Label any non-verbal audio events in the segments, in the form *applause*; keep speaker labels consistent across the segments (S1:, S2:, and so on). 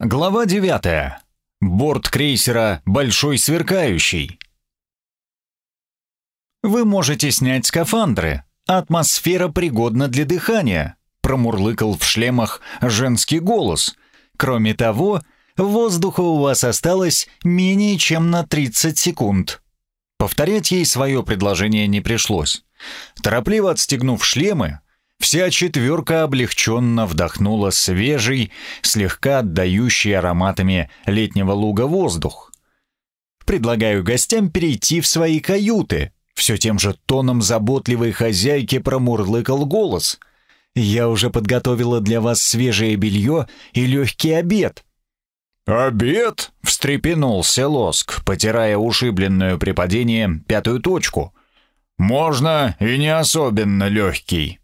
S1: Глава 9. Борт крейсера «Большой сверкающий». «Вы можете снять скафандры. Атмосфера пригодна для дыхания», промурлыкал в шлемах женский голос. «Кроме того, воздуха у вас осталось менее чем на 30 секунд». Повторять ей свое предложение не пришлось. Торопливо отстегнув шлемы, Вся четверка облегченно вдохнула свежий, слегка отдающий ароматами летнего луга воздух. «Предлагаю гостям перейти в свои каюты», все тем же тоном заботливой хозяйки промурлыкал голос. «Я уже подготовила для вас свежее белье и легкий обед».
S2: «Обед?» — встрепенулся Лоск, потирая ушибленную при падении пятую точку. «Можно и не особенно легкий».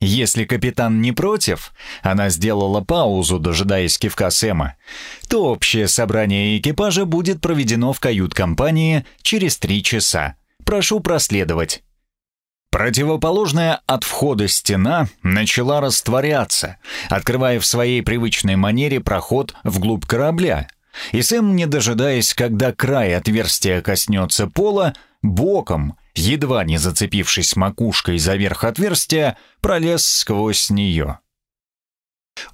S1: Если капитан не против, она сделала паузу, дожидаясь кивка Сэма, то общее собрание экипажа будет проведено в кают-компании через три часа. Прошу проследовать. Противоположная от входа стена начала растворяться, открывая в своей привычной манере проход вглубь корабля. И Сэм, не дожидаясь, когда край отверстия коснется пола, боком едва не зацепившись макушкой за верх отверстия, пролез сквозь нее.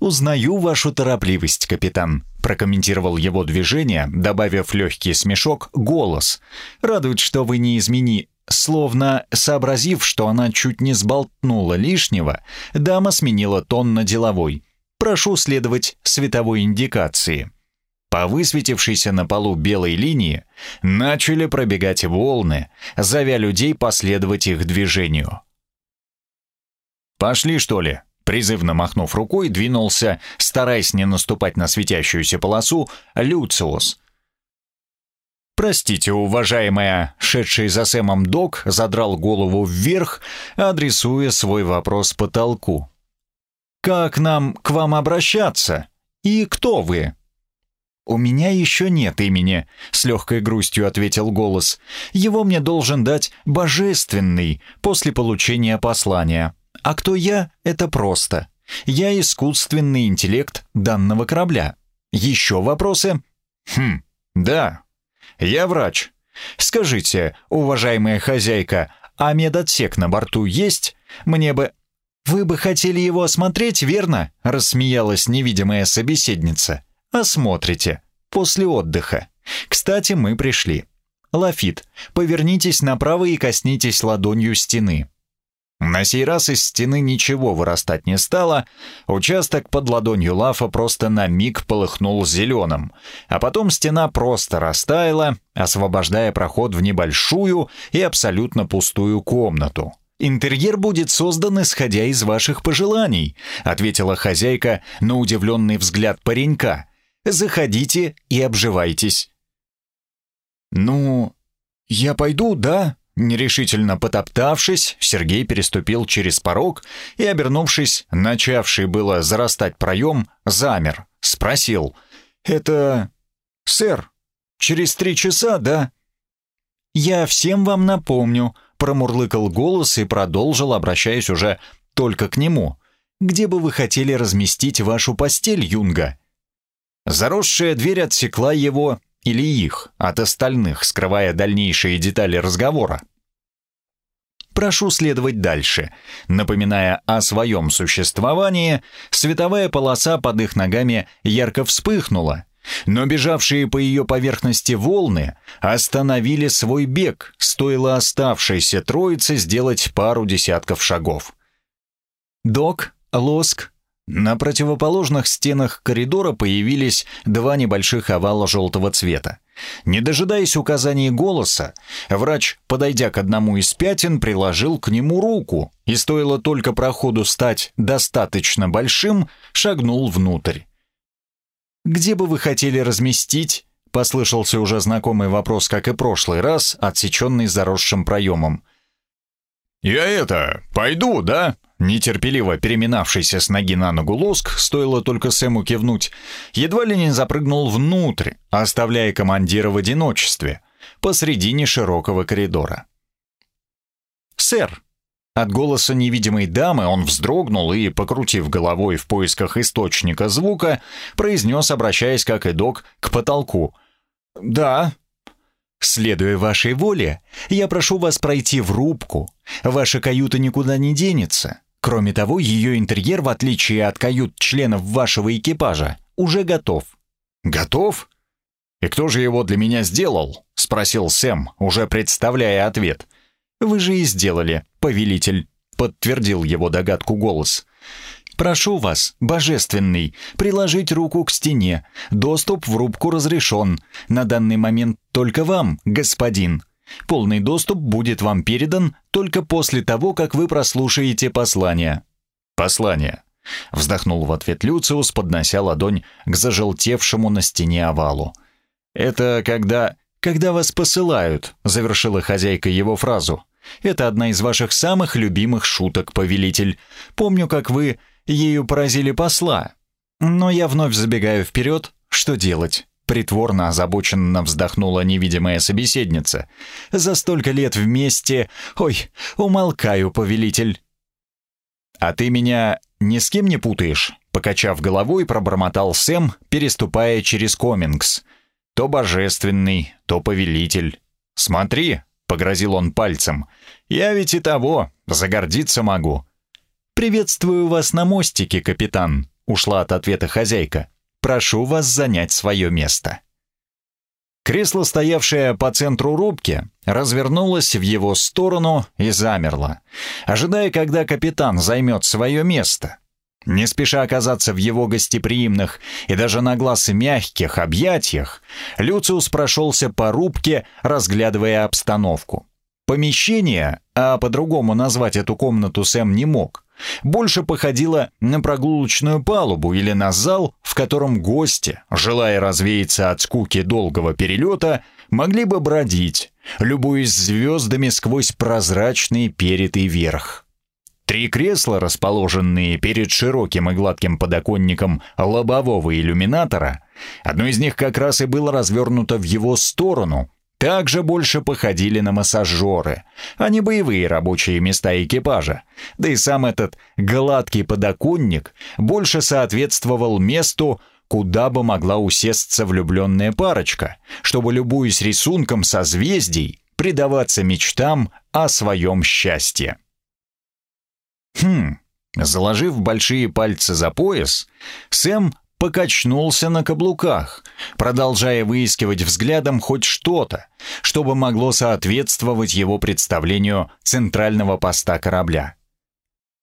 S1: «Узнаю вашу торопливость, капитан», — прокомментировал его движение, добавив легкий смешок, голос. «Радует, что вы не измени...» Словно сообразив, что она чуть не сболтнула лишнего, дама сменила тон на деловой. «Прошу следовать световой индикации». По высветившейся на полу белой линии начали пробегать волны, зовя людей последовать их движению. «Пошли, что ли?» Призывно махнув рукой, двинулся, стараясь не наступать на светящуюся полосу, Люциус. «Простите, уважаемая», — шедший за Сэмом док задрал голову вверх, адресуя свой вопрос потолку. «Как нам к вам обращаться? И кто вы?» «У меня еще нет имени», — с легкой грустью ответил голос. «Его мне должен дать Божественный после получения послания. А кто я, это просто. Я искусственный интеллект данного корабля. Еще вопросы?» «Хм, да. Я врач. Скажите, уважаемая хозяйка, а медотсек на борту есть? Мне бы...» «Вы бы хотели его осмотреть, верно?» — рассмеялась невидимая собеседница. Осмотрите. После отдыха. Кстати, мы пришли. Лафит, повернитесь направо и коснитесь ладонью стены. На сей раз из стены ничего вырастать не стало, участок под ладонью Лафа просто на миг полыхнул зеленым, а потом стена просто растаяла, освобождая проход в небольшую и абсолютно пустую комнату. «Интерьер будет создан, исходя из ваших пожеланий», ответила хозяйка на удивленный взгляд паренька, Заходите и обживайтесь». «Ну, я пойду, да?» Нерешительно потоптавшись, Сергей переступил через порог и, обернувшись, начавший было зарастать проем, замер, спросил. «Это... сэр, через три часа, да?» «Я всем вам напомню», — промурлыкал голос и продолжил, обращаясь уже только к нему. «Где бы вы хотели разместить вашу постель, Юнга?» Заросшая дверь отсекла его или их от остальных, скрывая дальнейшие детали разговора. Прошу следовать дальше. Напоминая о своем существовании, световая полоса под их ногами ярко вспыхнула, но бежавшие по ее поверхности волны остановили свой бег, стоило оставшейся троице сделать пару десятков шагов. Док, Лоск, на противоположных стенах коридора появились два небольших овала желтого цвета. Не дожидаясь указаний голоса, врач, подойдя к одному из пятен, приложил к нему руку, и стоило только проходу стать достаточно большим, шагнул внутрь. «Где бы вы хотели разместить?» — послышался уже знакомый вопрос, как и прошлый раз, отсеченный заросшим проемом.
S2: «Я это, пойду, да?»
S1: Нетерпеливо переминавшийся с ноги на ногу лоск, стоило только Сэму кивнуть, едва ли не запрыгнул внутрь, оставляя командира в одиночестве, посредине широкого коридора. «Сэр, От голоса невидимой дамы он вздрогнул и, покрутив головой в поисках источника звука, произнес, обращаясь как и док, к потолку. «Да». «Следуя вашей воле, я прошу вас пройти в рубку. Ваша каюта никуда не денется. Кроме того, ее интерьер, в отличие от кают членов вашего экипажа, уже готов».
S2: «Готов? И кто же его для меня сделал?» — спросил Сэм, уже представляя ответ.
S1: «Вы же и сделали, повелитель», — подтвердил его догадку голос. «Прошу вас, божественный, приложить руку к стене. Доступ в рубку разрешен. На данный момент только вам, господин. Полный доступ будет вам передан только после того, как вы прослушаете послание».
S2: «Послание», — вздохнул в ответ Люциус, поднося ладонь к зажелтевшему на стене овалу. «Это когда...»
S1: «Когда вас посылают», — завершила хозяйка его фразу. Это одна из ваших самых любимых шуток, повелитель. Помню, как вы ею поразили посла. Но я вновь забегаю вперед. Что делать? Притворно озабоченно вздохнула невидимая собеседница. «За столько лет вместе... Ой, умолкаю, повелитель!» «А ты меня ни с кем не путаешь?» Покачав головой, пробормотал Сэм, переступая через комингс. «То божественный, то повелитель. Смотри, — погрозил он пальцем. «Я ведь и того, загордиться могу». «Приветствую вас на мостике, капитан», — ушла от ответа хозяйка. «Прошу вас занять свое место». Кресло, стоявшее по центру рубки, развернулось в его сторону и замерло, ожидая, когда капитан займет свое место. Не спеша оказаться в его гостеприимных и даже на глаз мягких объятиях, Люциус прошелся по рубке, разглядывая обстановку. Помещение, а по-другому назвать эту комнату Сэм не мог, больше походило на прогулочную палубу или на зал, в котором гости, желая развеяться от скуки долгого перелета, могли бы бродить, любуясь звездами сквозь прозрачный перитый верх. Три кресла, расположенные перед широким и гладким подоконником лобового иллюминатора, одно из них как раз и было развернуто в его сторону, также больше походили на массажеры, а не боевые рабочие места экипажа. Да и сам этот гладкий подоконник больше соответствовал месту, куда бы могла усесться влюбленная парочка, чтобы, любуясь рисунком созвездий, предаваться мечтам о своем счастье. Хм, заложив большие пальцы за пояс, Сэм покачнулся на каблуках, продолжая выискивать взглядом хоть что-то, чтобы могло соответствовать его представлению центрального поста корабля.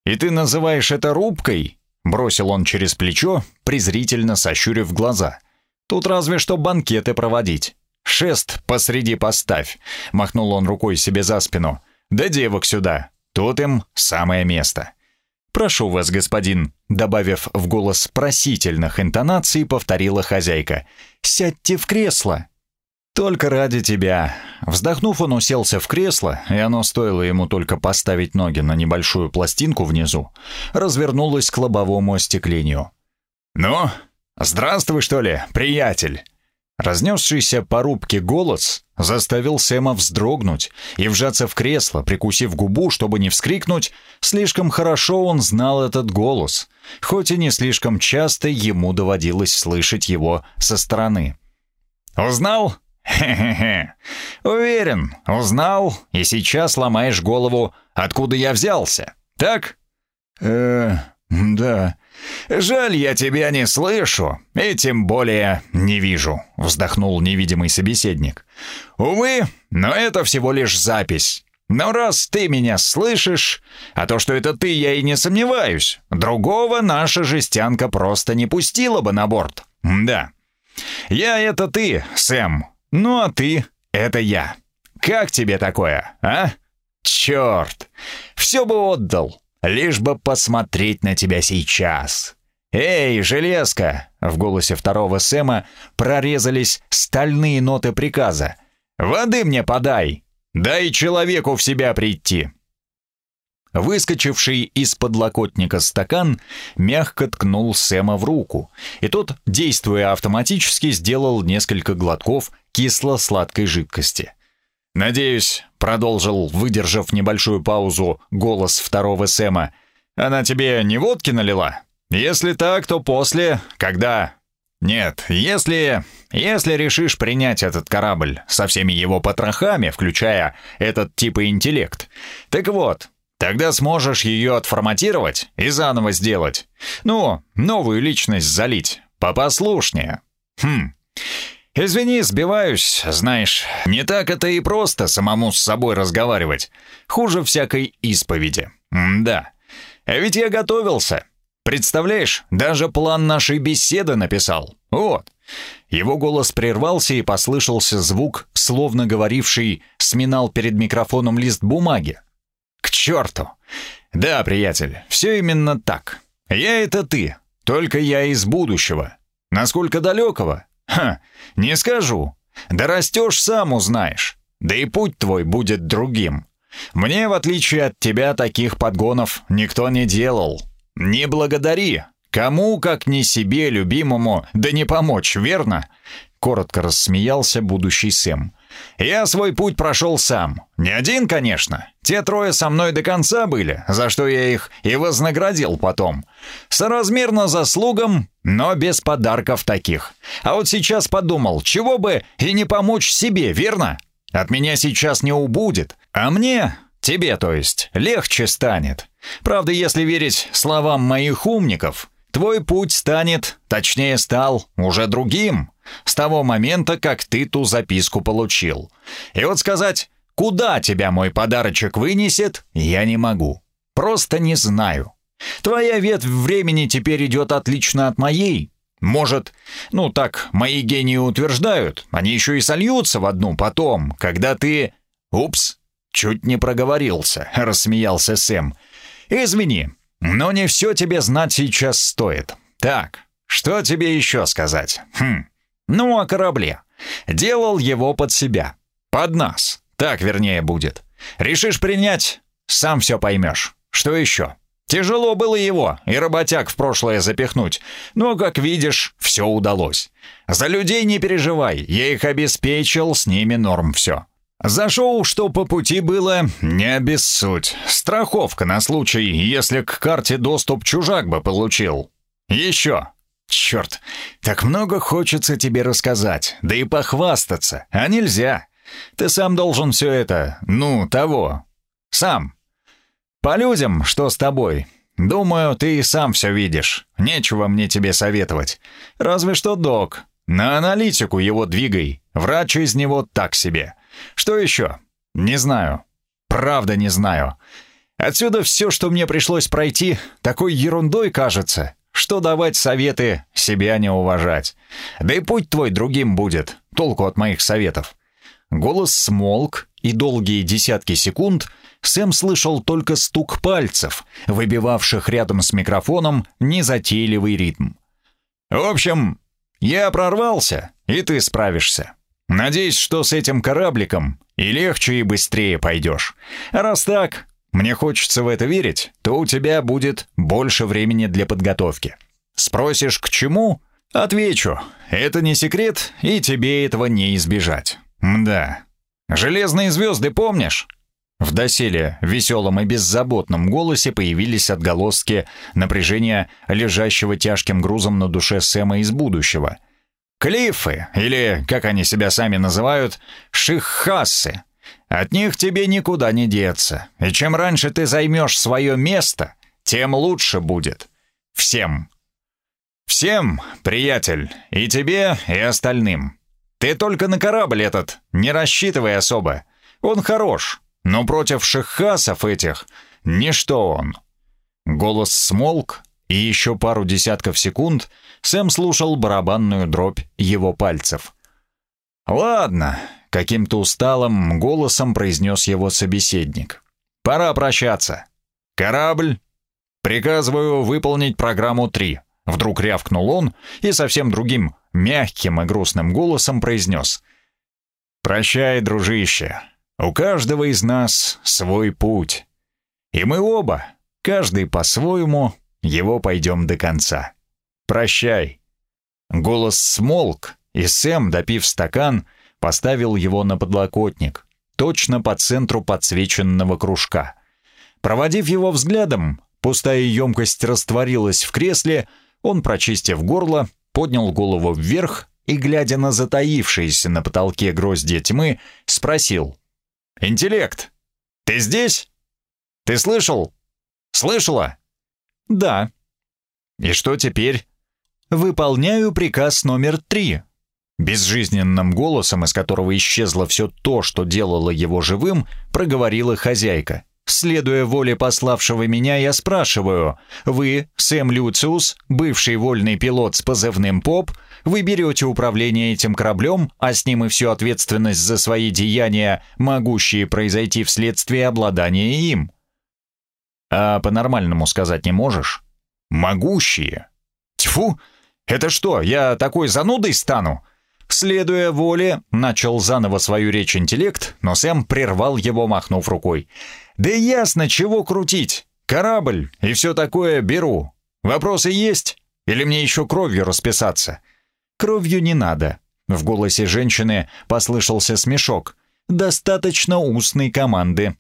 S1: «И ты называешь это рубкой?» — бросил он через плечо, презрительно сощурив глаза. «Тут разве что банкеты проводить. Шест посреди поставь», — махнул он рукой себе за спину. «Да девок сюда, Тут им самое место. «Прошу вас, господин», — добавив в голос просительных интонаций, повторила хозяйка. «Сядьте в кресло». «Только ради тебя». Вздохнув, он уселся в кресло, и оно стоило ему только поставить ноги на небольшую пластинку внизу, развернулось к лобовому остеклению. «Ну, здравствуй, что ли, приятель?» Разнесшийся по рубке голос заставил Сэма вздрогнуть и вжаться в кресло, прикусив губу, чтобы не вскрикнуть. Слишком хорошо он знал этот голос, хоть и не слишком часто ему доводилось слышать его со стороны. «Узнал? Хе-хе-хе. Уверен, узнал, и сейчас ломаешь голову, откуда я взялся, так?» «Э, да», «Жаль, я тебя не слышу, и тем более не вижу», — вздохнул невидимый собеседник. «Увы, но это всего лишь запись. Но раз ты меня слышишь, а то, что это ты, я и не сомневаюсь, другого наша жестянка просто не пустила бы на борт. Да. Я — это ты, Сэм. Ну а ты — это я. Как тебе такое, а? Черт! Все бы отдал, лишь бы посмотреть на тебя сейчас. Эй, железка!» В голосе второго Сэма прорезались стальные ноты приказа. «Воды мне подай! Дай человеку в себя прийти!» Выскочивший из подлокотника стакан мягко ткнул Сэма в руку, и тот, действуя автоматически, сделал несколько глотков кисло-сладкой жидкости. Надеюсь, продолжил, выдержав небольшую паузу, голос второго Сэма. Она тебе не водки налила? Если так, то после, когда нет, если... если решишь принять этот корабль со всеми его потрохами, включая этот типа интеллект, так вот, тогда сможешь ее отформатировать и заново сделать. Ну, новую личность залить, попослушнее. Хм, «Извини, сбиваюсь, знаешь, не так это и просто самому с собой разговаривать. Хуже всякой исповеди. М да. А ведь я готовился. Представляешь, даже план нашей беседы написал. Вот». Его голос прервался и послышался звук, словно говоривший, сминал перед микрофоном лист бумаги. «К черту!» «Да, приятель, все именно так. Я — это ты, только я из будущего. Насколько далекого? Ха, не скажу. Да растешь, сам узнаешь. Да и путь твой будет другим. Мне, в отличие от тебя, таких подгонов никто не делал. Не благодари. Кому, как не себе, любимому, да не помочь, верно? Коротко рассмеялся будущий Сэм. Я свой путь прошел сам. Не один, конечно. Те трое со мной до конца были, за что я их и вознаградил потом. Соразмерно заслугам, но без подарков таких. А вот сейчас подумал, чего бы и не помочь себе, верно? От меня сейчас не убудет, а мне, тебе то есть, легче станет. Правда, если верить словам моих умников, твой путь станет, точнее стал, уже другим с того момента, как ты ту записку получил. И вот сказать, куда тебя мой подарочек вынесет, я не могу. Просто не знаю. Твоя ветвь времени теперь идет отлично от моей. Может, ну так мои гении утверждают, они еще и сольются в одну потом, когда ты... Упс, чуть не проговорился, *laughs* рассмеялся Сэм. Извини, но не все тебе знать сейчас стоит. Так, что тебе еще сказать? Хм, ну, о корабле. Делал его под себя. Под нас. Так, вернее, будет. Решишь принять, сам все поймешь. Что еще? Тяжело было его и работяг в прошлое запихнуть, но, как видишь, все удалось. За людей не переживай, я их обеспечил, с ними норм все. За шоу, что по пути было, не обессудь. Страховка на случай, если к карте доступ чужак бы получил. Еще. Черт, так много хочется тебе рассказать, да и похвастаться, а нельзя. Ты сам должен все это, ну, того. Сам. По людям, что с тобой. Думаю, ты и сам все видишь. Нечего мне тебе советовать. Разве что док. На аналитику его двигай. Врач из него так себе. Что еще? Не знаю. Правда не знаю. Отсюда все, что мне пришлось пройти, такой ерундой кажется что давать советы, себя не уважать. Да и путь твой другим будет, толку от моих советов. Голос смолк, и долгие десятки секунд Сэм слышал только стук пальцев, выбивавших рядом с микрофоном незатейливый ритм. «В общем, я прорвался, и ты справишься. Надеюсь, что с этим корабликом и легче, и быстрее пойдешь. Раз так, мне хочется в это верить, то у тебя будет больше времени для подготовки. Спросишь, к чему? Отвечу. Это не секрет, и тебе этого не избежать. Да. Железные звезды помнишь? В доселе веселом и беззаботном голосе появились отголоски напряжения, лежащего тяжким грузом на душе Сэма из будущего. Клиффы, или, как они себя сами называют, шиххассы, от них тебе никуда не деться. И чем раньше ты займешь свое место, тем лучше будет. Всем. Всем, приятель, и тебе, и остальным. Ты только на корабль этот не рассчитывай особо. Он хорош, но против шихасов этих ничто он. Голос смолк, и еще пару десятков секунд Сэм слушал барабанную дробь его пальцев. «Ладно, Каким-то усталым голосом произнес его собеседник. «Пора прощаться. Корабль. Приказываю выполнить программу 3». Вдруг рявкнул он и совсем другим, мягким и грустным голосом произнес. «Прощай, дружище. У каждого из нас свой путь. И мы оба, каждый по-своему, его пойдем до конца. Прощай». Голос смолк, и Сэм, допив стакан, поставил его на подлокотник. точно по центру подсвеченного кружка. Проводив его взглядом, пустая емкость растворилась в кресле, он, прочистив горло, поднял голову вверх и, глядя на затаившиеся на потолке гроздья тьмы, спросил. «Интеллект, ты здесь? Ты слышал? Слышала?» «Да». «И что теперь?» «Выполняю приказ номер три». Безжизненным голосом, из которого исчезло все то, что делало его живым, проговорила хозяйка. Следуя воле пославшего меня, я спрашиваю, вы, Сэм Люциус, бывший вольный пилот с позывным «Поп», вы берете управление этим кораблем, а с ним и всю ответственность за свои деяния, могущие произойти вследствие обладания им. А по-нормальному сказать не можешь? Могущие? Тьфу! Это что, я такой занудой стану? Следуя воле, начал заново свою речь интеллект, но Сэм прервал его, махнув рукой. «Да ясно, чего крутить. Корабль и все такое беру. Вопросы есть? Или мне еще кровью расписаться?» «Кровью не надо». В голосе женщины послышался смешок. «Достаточно устной команды».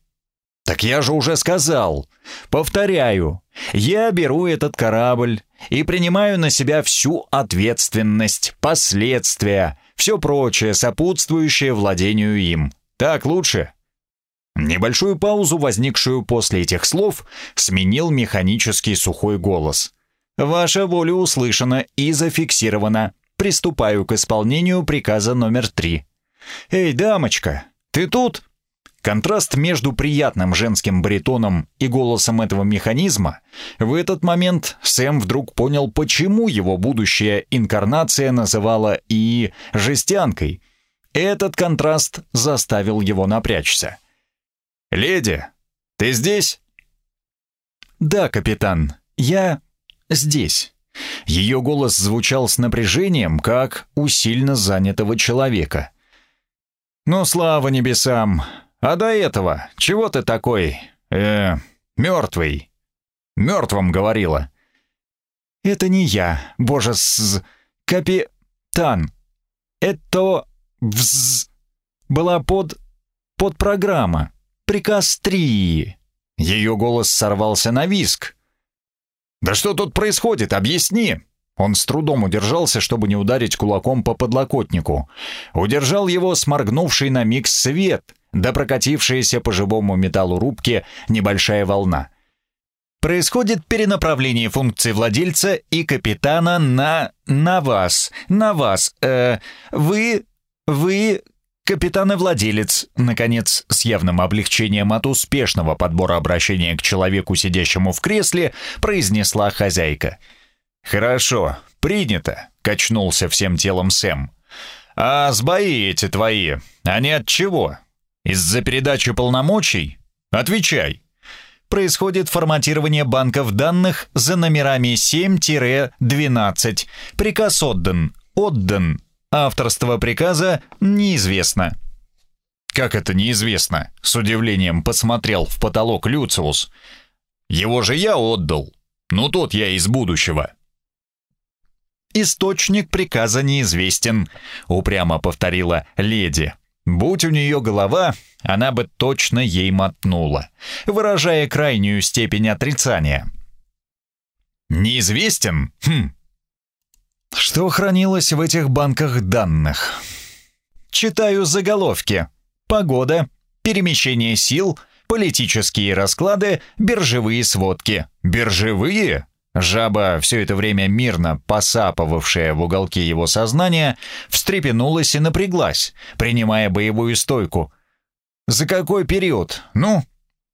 S1: «Так я же уже сказал. Повторяю. Я беру этот корабль и принимаю на себя всю ответственность, последствия, все прочее, сопутствующее владению им. Так лучше?» Небольшую паузу, возникшую после этих слов, сменил механический сухой голос. «Ваша воля услышана и зафиксирована. Приступаю к исполнению приказа номер три». «Эй, дамочка, ты тут?» Контраст между приятным женским баритоном и голосом этого механизма, в этот момент Сэм вдруг понял, почему его будущая инкарнация называла и жестянкой. Этот контраст заставил его напрячься. «Леди, ты здесь?» «Да, капитан, я здесь». Ее голос звучал с напряжением, как у сильно занятого человека. «Ну, слава небесам! А до этого, чего ты такой, э, мертвый?» «Мертвым говорила». «Это не я, боже, с... капитан. Это... вз... была под... под программа. Приказ три». Ее голос сорвался на виск. «Да что тут происходит? Объясни!» Он с трудом удержался, чтобы не ударить кулаком по подлокотнику. Удержал его сморгнувший на миг свет — да прокатившаяся по живому металлу рубки небольшая волна. Происходит перенаправление функций владельца и капитана на... на вас. На вас. Э, вы... вы... Капитан и владелец, наконец, с явным облегчением от успешного подбора обращения к человеку, сидящему в кресле, произнесла хозяйка. «Хорошо, принято», — качнулся всем телом Сэм. «А сбои эти твои, они от чего? Из-за передачи полномочий? Отвечай. Происходит форматирование банков данных за номерами 7-12. Приказ отдан. Отдан. Авторство приказа неизвестно. Как это неизвестно? С удивлением посмотрел в потолок Люциус. Его же я отдал. Ну тот я из будущего. Источник приказа неизвестен, упрямо повторила леди. Будь у нее голова, она бы точно ей мотнула, выражая крайнюю степень отрицания. Неизвестен? Хм. Что хранилось в этих банках данных? Читаю заголовки. Погода, перемещение сил, политические расклады, биржевые сводки. Биржевые? Жаба, все это время мирно посапывавшая в уголке его сознания, встрепенулась и напряглась, принимая боевую стойку. «За какой период? Ну?»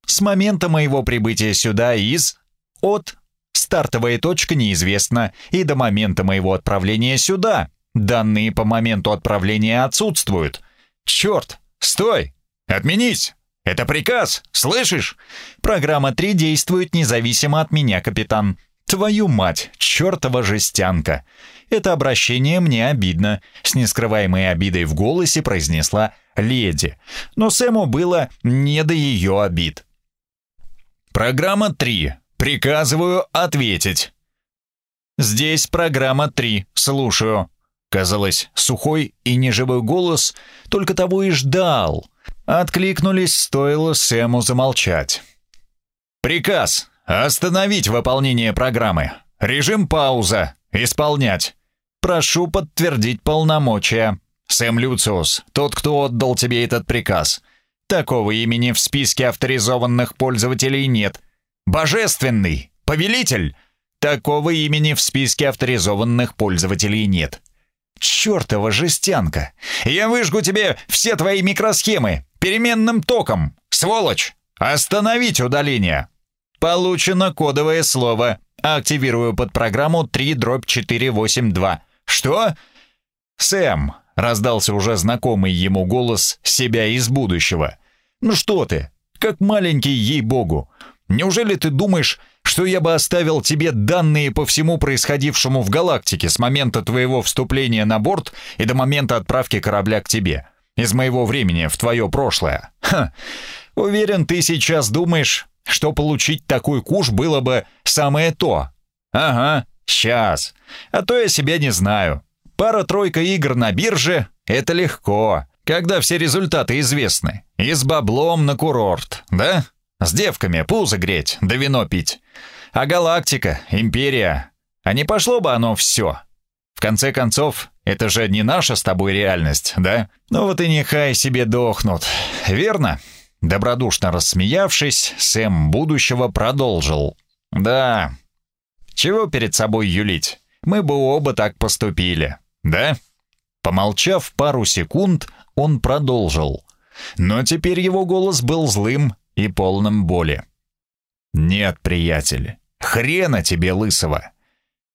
S1: «С момента моего прибытия сюда из...» «От...» «Стартовая точка неизвестна, и до момента моего отправления сюда. Данные по моменту отправления отсутствуют. Черт! Стой! Отменись!» «Это приказ, слышишь? Программа 3 действует независимо от меня, капитан. «Твою мать, чертова жестянка!» Это обращение мне обидно, с нескрываемой обидой в голосе произнесла леди. Но Сэму было не до ее обид. «Программа 3. Приказываю ответить». «Здесь программа 3. Слушаю». Казалось, сухой и неживой голос только того и ждал. Откликнулись, стоило Сэму замолчать. «Приказ. Остановить выполнение программы. Режим пауза. Исполнять. Прошу подтвердить полномочия. Сэм Люциус, тот, кто отдал тебе этот приказ. Такого имени в списке авторизованных пользователей нет. Божественный. Повелитель. Такого имени в списке авторизованных пользователей нет. Чёртова жестянка! Я выжгу тебе все твои микросхемы переменным током! Сволочь! Остановить удаление! Получено кодовое слово. Активирую под программу 3-482. Что? Сэм, раздался уже знакомый ему голос себя из будущего. Ну что ты? Как маленький, ей-богу. Неужели ты думаешь, что я бы оставил тебе данные по всему происходившему в галактике с момента твоего вступления на борт и до момента отправки корабля к тебе? Из моего времени в твое прошлое. Ха. Уверен, ты сейчас думаешь, что получить такой куш было бы самое то. Ага, сейчас. А то я себя не знаю. Пара-тройка игр на бирже — это легко, когда все результаты известны. И с баблом на курорт, да? С девками пузо греть, да вино пить. А галактика, империя. А не пошло бы оно все. В конце концов, это же не наша с тобой реальность, да? Ну вот и нехай себе дохнут, верно? Добродушно рассмеявшись, Сэм будущего продолжил. «Да. Чего перед собой юлить? Мы бы оба так поступили, да?» Помолчав пару секунд, он продолжил. Но теперь его голос был злым и полным боли. «Нет, приятель, хрена тебе лысого.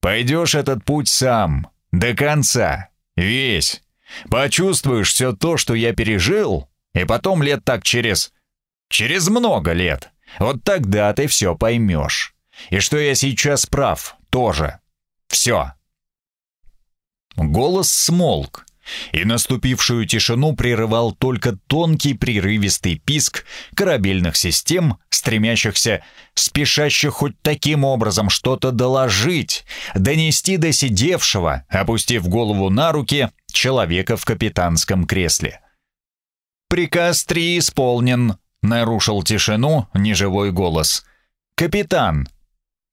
S1: Пойдешь этот путь сам, до конца, весь. Почувствуешь все то, что я пережил, и потом лет так через... Через много лет. Вот тогда ты все поймешь. И что я сейчас прав, тоже. Все. Голос смолк, и наступившую тишину прерывал только тонкий прерывистый писк корабельных систем, стремящихся, спешащих хоть таким образом что-то доложить, донести до сидевшего, опустив голову на руки, человека в капитанском кресле. «Приказ 3 исполнен», — нарушил тишину неживой голос. «Капитан».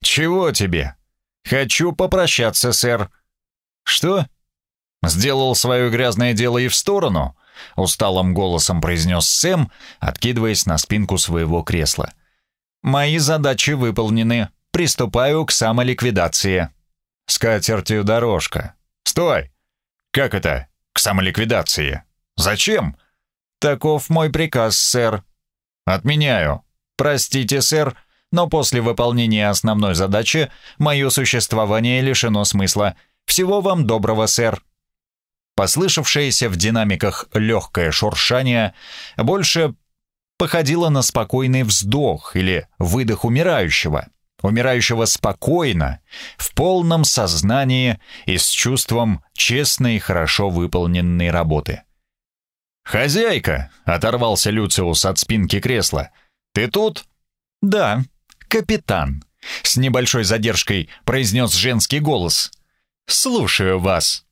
S1: «Чего тебе?» «Хочу попрощаться, сэр». «Что?» «Сделал свое грязное дело и в сторону?» — усталым голосом произнес Сэм, откидываясь на спинку своего кресла. «Мои задачи выполнены. Приступаю к самоликвидации». «С катертью дорожка». «Стой!» «Как это? К самоликвидации? Зачем?» «Таков мой приказ, сэр». «Отменяю». «Простите, сэр, но после выполнения основной задачи мое существование лишено смысла. Всего вам доброго, сэр». Послышавшееся в динамиках легкое шуршание больше походило на спокойный вздох или выдох умирающего. Умирающего спокойно, в полном сознании и с чувством честной и хорошо выполненной работы. «Хозяйка!» — оторвался Люциус от спинки кресла. «Ты тут?» «Да, капитан», — с небольшой задержкой произнес женский голос. «Слушаю вас».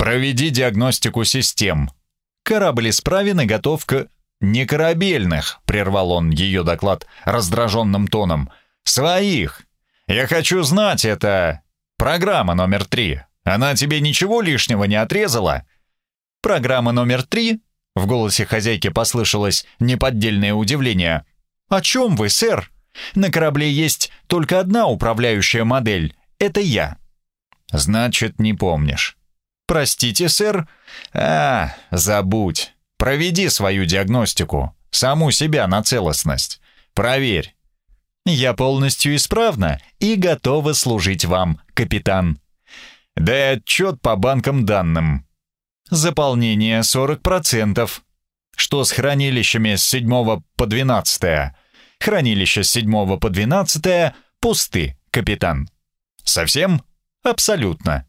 S1: «Проведи диагностику систем». «Корабль исправен и готов к...» «Не корабельных», — прервал он ее доклад раздраженным тоном. «Своих. Я хочу знать это... Программа номер три. Она тебе ничего лишнего не отрезала?» «Программа номер три в голосе хозяйки послышалось неподдельное удивление. «О чем вы, сэр? На корабле есть только одна управляющая модель. Это я». «Значит, не помнишь». «Простите, сэр?» «А, забудь. Проведи свою диагностику. Саму себя на целостность. Проверь». «Я полностью исправна и готова служить вам, капитан». «Дай отчет по банкам данным. Заполнение 40%. Что с хранилищами с 7 по 12? Хранилища с 7 по 12 пусты, капитан. Совсем? Абсолютно.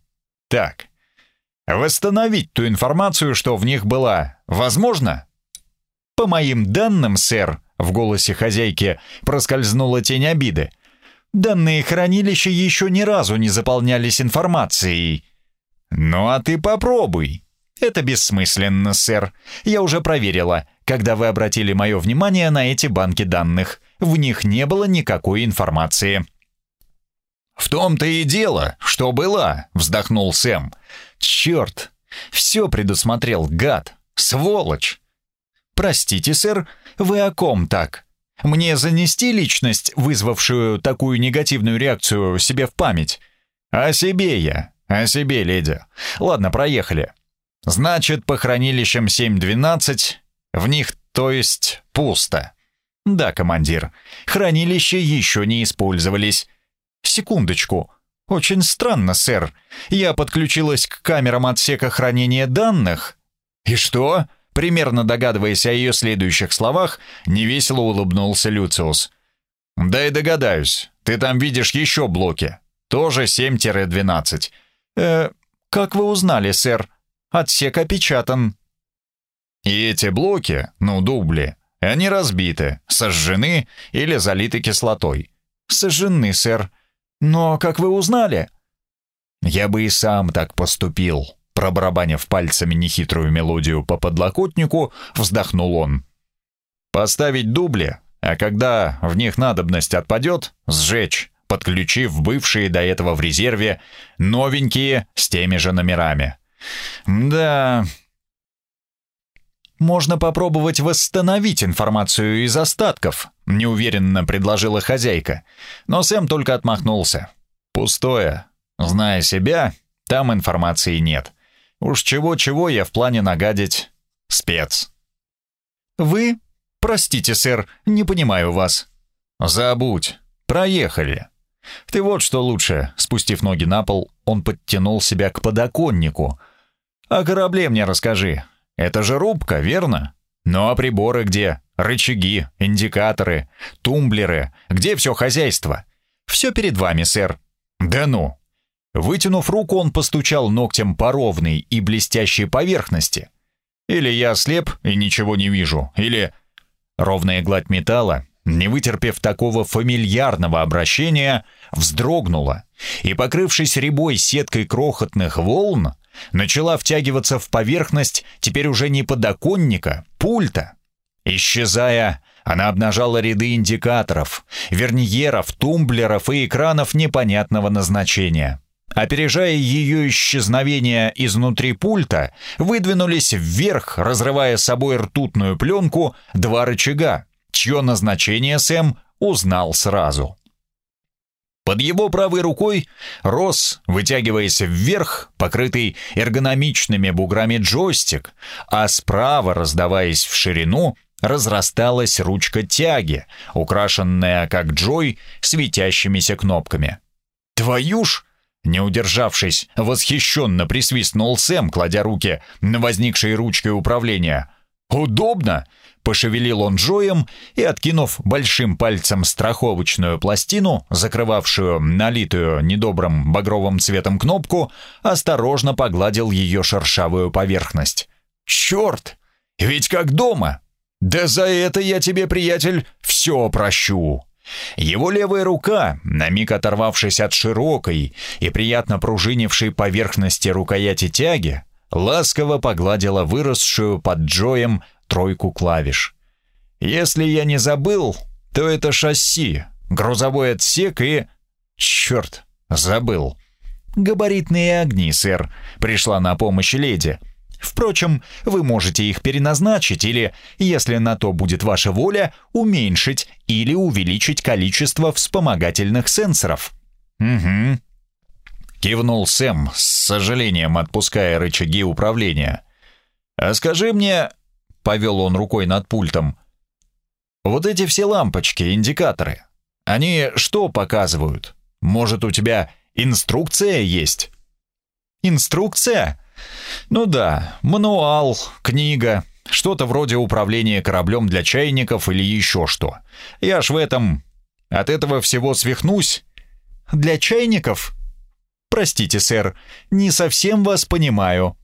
S1: Так. Восстановить ту информацию, что в них была, возможно? По моим данным, сэр, в голосе хозяйки проскользнула тень обиды. Данные хранилища еще ни разу не заполнялись информацией. Ну а ты попробуй. «Это бессмысленно, сэр. Я уже проверила, когда вы обратили мое внимание на эти банки данных. В них не было никакой информации».
S2: «В том-то и дело, что была», — вздохнул Сэм.
S1: «Черт! Все предусмотрел, гад! Сволочь!» «Простите, сэр, вы о ком так? Мне занести личность, вызвавшую такую негативную реакцию себе в память?»
S2: «О себе я, о себе, леди. Ладно, проехали. Значит, по хранилищам 712 в них, то есть, пусто».
S1: «Да, командир, хранилища еще не использовались». «Секундочку. Очень странно, сэр. Я подключилась к камерам отсека хранения данных».
S2: «И что?» Примерно догадываясь о ее следующих словах, невесело улыбнулся Люциус. «Да и догадаюсь. Ты там видишь еще блоки. Тоже 7-12.
S1: Э, как вы узнали, сэр? Отсек опечатан.
S2: И эти блоки, ну, дубли, они разбиты, сожжены или залиты кислотой.
S1: Сожжены, сэр. Но как вы узнали?
S2: Я бы и сам так поступил. Пробарабанив пальцами нехитрую мелодию по подлокотнику, вздохнул он. Поставить дубли, а когда в них надобность отпадет, сжечь подключив бывшие до этого в резерве новенькие с теми же номерами. Да,
S1: «Можно попробовать восстановить информацию из остатков», — неуверенно предложила хозяйка. Но Сэм только отмахнулся. «Пустое. Зная себя, там информации нет. Уж чего-чего я в плане нагадить спец». «Вы? Простите, сэр, не понимаю вас».
S2: «Забудь. Проехали».
S1: Ты вот что лучше, спустив ноги на пол, он подтянул себя к подоконнику. О корабле мне расскажи. Это же рубка, верно? Ну а приборы где? Рычаги, индикаторы, тумблеры. Где все хозяйство? Все перед вами, сэр. Да ну. Вытянув руку, он постучал ногтем по ровной и блестящей поверхности. Или я слеп и ничего не вижу, или... Ровная гладь металла не вытерпев такого фамильярного обращения, вздрогнула и, покрывшись рябой сеткой крохотных волн, начала втягиваться в поверхность теперь уже не подоконника, пульта. Исчезая, она обнажала ряды индикаторов, верниеров, тумблеров и экранов непонятного назначения. Опережая ее исчезновение изнутри пульта, выдвинулись вверх, разрывая собой ртутную пленку, два рычага, чье назначение Сэм узнал сразу. Под его правой рукой рос, вытягиваясь вверх, покрытый эргономичными буграми джойстик, а справа, раздаваясь в ширину, разрасталась ручка тяги, украшенная, как джой, светящимися кнопками. «Твою ж!» Не удержавшись, восхищенно присвистнул Сэм, кладя руки на возникшие ручки управления. «Удобно! Пошевелил он Джоем и, откинув большим пальцем страховочную пластину, закрывавшую налитую недобрым багровым цветом кнопку, осторожно погладил ее шершавую поверхность. «Черт! Ведь как дома! Да за это я тебе, приятель, все прощу!» Его левая рука, на миг оторвавшись от широкой и приятно пружинившей поверхности рукояти тяги, ласково погладила выросшую под Джоем тройку клавиш. Если я не забыл, то это шасси, грузовой отсек и... Черт, забыл. Габаритные огни, сэр, пришла на помощь леди. Впрочем, вы можете их переназначить или, если на то будет ваша воля, уменьшить или увеличить количество вспомогательных сенсоров. Угу. Кивнул Сэм, с сожалением отпуская рычаги управления. «А скажи мне, — повел он рукой над пультом. «Вот эти все лампочки, индикаторы, они что показывают? Может, у тебя инструкция есть?» «Инструкция?» «Ну да, мануал, книга, что-то вроде управления кораблем для чайников или еще что. Я ж в этом... От этого всего свихнусь». «Для чайников?» «Простите, сэр, не совсем вас понимаю.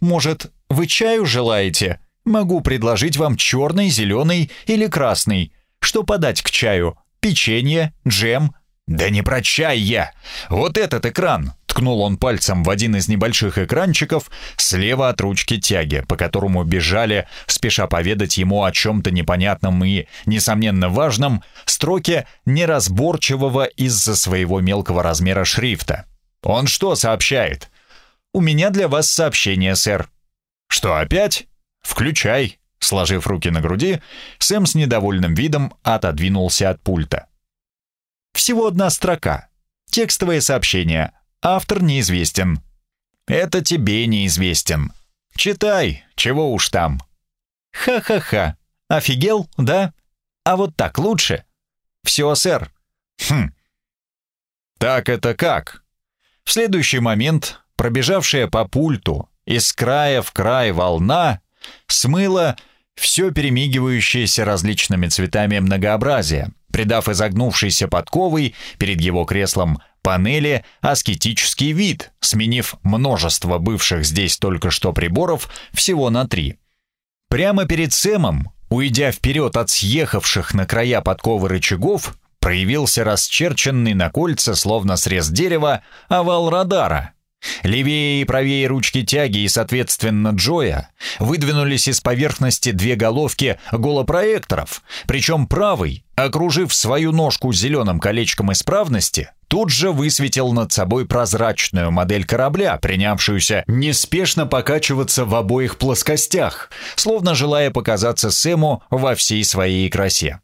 S1: Может, вы чаю желаете?» Могу предложить вам черный, зеленый или красный. Что подать к чаю? Печенье, джем? Да не про чай я. Вот этот экран, Ткнул он пальцем в один из небольших экранчиков слева от ручки тяги, по которому бежали, спеша поведать ему о чем-то непонятном и, несомненно, важном, строки неразборчивого из-за своего мелкого размера шрифта. «Он что сообщает?» «У меня для вас сообщение, сэр». «Что, опять?» «Включай». Сложив руки на груди, Сэм с недовольным видом отодвинулся от пульта. Всего одна строка. Текстовое сообщение. Автор неизвестен. Это тебе неизвестен. Читай, чего уж там. Ха-ха-ха. Офигел, да? А вот так лучше? Все, сэр. Хм. Так это как? В следующий момент пробежавшая по пульту из края в край волна смыла все перемигивающееся различными цветами многообразие, придав изогнувшейся подковой перед его креслом панели аскетический вид, сменив множество бывших здесь только что приборов всего на три. Прямо перед Сэмом, уйдя вперед от съехавших на края подковы рычагов, проявился расчерченный на кольца, словно срез дерева, овал радара — Левее и правее ручки тяги и, соответственно, Джоя выдвинулись из поверхности две головки голопроекторов, причем правый, окружив свою ножку зеленым колечком исправности, тут же высветил над собой прозрачную модель корабля, принявшуюся неспешно покачиваться в обоих плоскостях, словно желая показаться Сэму во всей своей красе.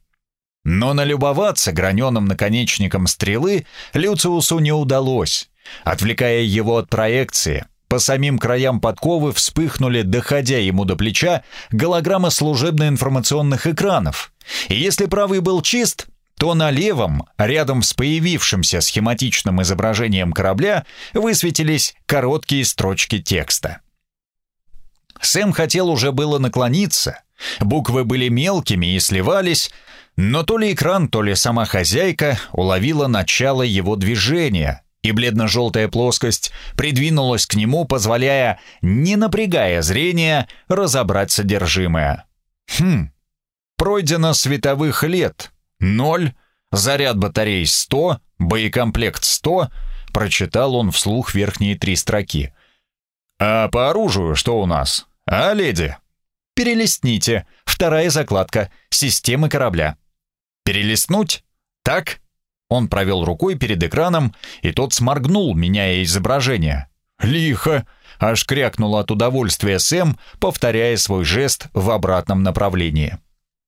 S1: Но налюбоваться граненым наконечником стрелы Люциусу не удалось, Отвлекая его от проекции, по самим краям подковы вспыхнули, доходя ему до плеча, голограммы служебно-информационных экранов. И если правый был чист, то на левом, рядом с появившимся схематичным изображением корабля, высветились короткие строчки текста. Сэм хотел уже было наклониться. Буквы были мелкими и сливались, но то ли экран, то ли сама хозяйка уловила начало его движения — и бледно-желтая плоскость придвинулась к нему, позволяя, не напрягая зрение, разобрать содержимое. Хм, пройдено световых лет. Ноль, заряд батарей 100, боекомплект 100, прочитал он вслух верхние три строки. «А по оружию что у нас? А, леди?» «Перелистните. Вторая закладка. Системы корабля». «Перелистнуть? Так?» Он провел рукой перед экраном, и тот сморгнул, меняя изображение. «Лихо!» — аж крякнул от удовольствия Сэм, повторяя свой жест в обратном направлении.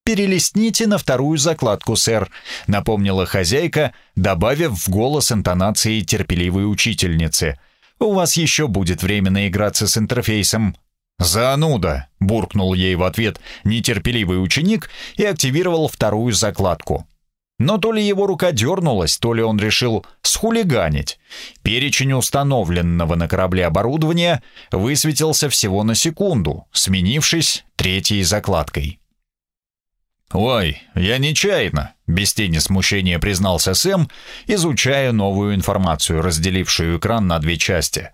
S1: «Перелистните на вторую закладку, сэр», — напомнила хозяйка, добавив в голос интонации терпеливой учительницы. «У вас еще будет время наиграться с интерфейсом». «Зануда!» — буркнул ей в ответ нетерпеливый ученик и активировал вторую закладку. Но то ли его рука дернулась, то ли он решил схулиганить. Перечень установленного на корабле оборудования высветился всего на секунду, сменившись третьей закладкой. «Ой, я нечаянно», — без тени смущения признался Сэм, изучая новую информацию, разделившую экран на две части.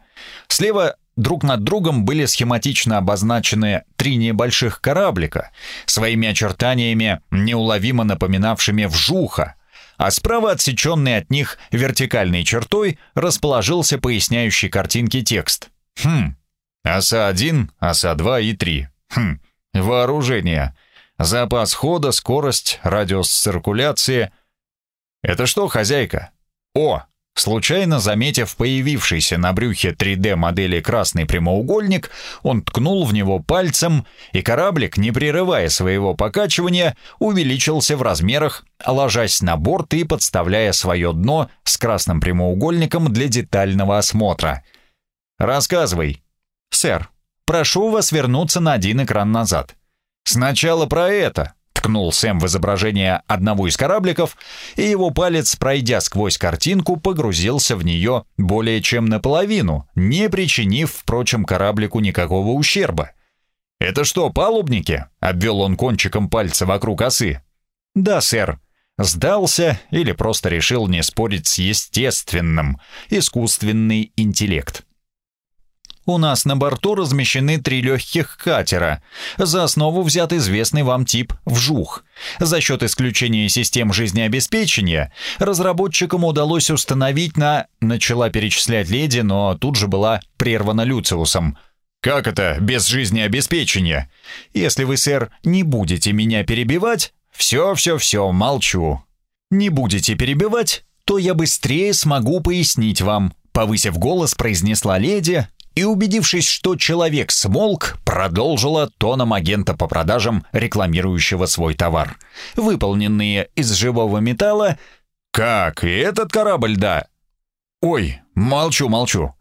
S1: Слева Друг над другом были схематично обозначены три небольших кораблика, своими очертаниями неуловимо напоминавшими вжуха, а справа отсеченный от них вертикальной чертой расположился поясняющий картинки текст. Хм, ОСА-1, ОСА-2 и 3. Хм, вооружение. Запас хода, скорость, радиус циркуляции. Это что, хозяйка? О, Случайно заметив появившийся на брюхе 3D-модели красный прямоугольник, он ткнул в него пальцем, и кораблик, не прерывая своего покачивания, увеличился в размерах, ложась на борт и подставляя свое дно с красным прямоугольником для детального осмотра. «Рассказывай». «Сэр, прошу вас вернуться на один экран назад». «Сначала про это», ткнул Сэм в изображение одного из корабликов, и его палец, пройдя сквозь картинку, погрузился в нее более чем наполовину, не причинив, впрочем, кораблику никакого ущерба. «Это что, палубники?» — обвел он кончиком пальца вокруг осы. «Да, сэр», сдался или просто решил не спорить с естественным, искусственный интеллект. У нас на борту размещены три легких катера. За основу взят известный вам тип «Вжух». За счет исключения систем жизнеобеспечения разработчикам удалось установить на... Начала перечислять леди, но тут же была прервана Люциусом. «Как это без жизнеобеспечения? Если вы, сэр, не будете меня перебивать...» «Все-все-все, молчу. Не будете перебивать, то я быстрее смогу пояснить вам», повысив голос, произнесла леди, и, убедившись, что человек смолк, продолжила тоном агента по продажам, рекламирующего свой товар. Выполненные из живого металла... «Как? И этот корабль, да?» «Ой, молчу, молчу.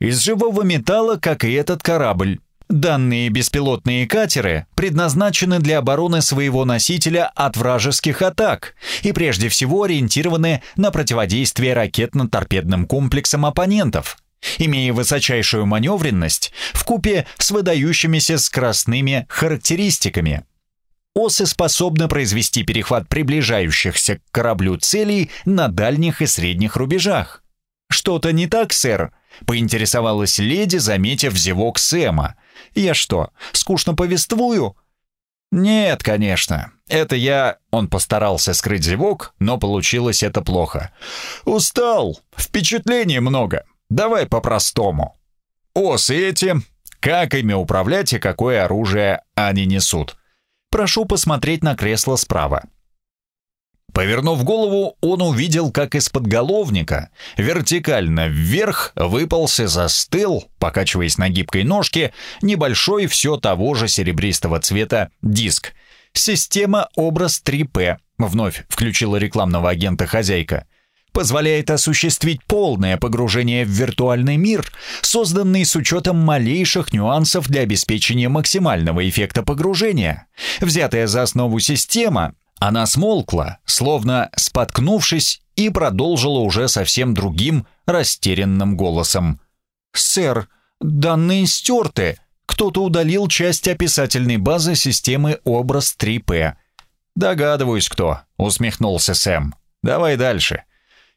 S1: Из живого металла, как и этот корабль. Данные беспилотные катеры предназначены для обороны своего носителя от вражеских атак и прежде всего ориентированы на противодействие ракетно-торпедным комплексам оппонентов, имея высочайшую маневренность в купе с выдающимися скоростными характеристиками. Осы способны произвести перехват приближающихся к кораблю целей на дальних и средних рубежах. «Что-то не так, сэр?» — поинтересовалась леди, заметив зевок Сэма. «Я что, скучно повествую?» «Нет, конечно. Это я...» Он постарался скрыть зевок, но получилось это плохо. «Устал. Впечатлений много. Давай по-простому. Осы эти, как ими управлять и какое оружие они несут. Прошу посмотреть на кресло справа. Повернув голову, он увидел, как из-под головника вертикально вверх выпался застыл, покачиваясь на гибкой ножке, небольшой все того же серебристого цвета диск. Система образ 3P, вновь включила рекламного агента хозяйка позволяет осуществить полное погружение в виртуальный мир, созданный с учетом малейших нюансов для обеспечения максимального эффекта погружения. Взятая за основу система, она смолкла, словно споткнувшись, и продолжила уже совсем другим, растерянным голосом. «Сэр, данные стерты. Кто-то удалил часть описательной базы системы образ 3P». «Догадываюсь, кто», — усмехнулся Сэм. «Давай дальше».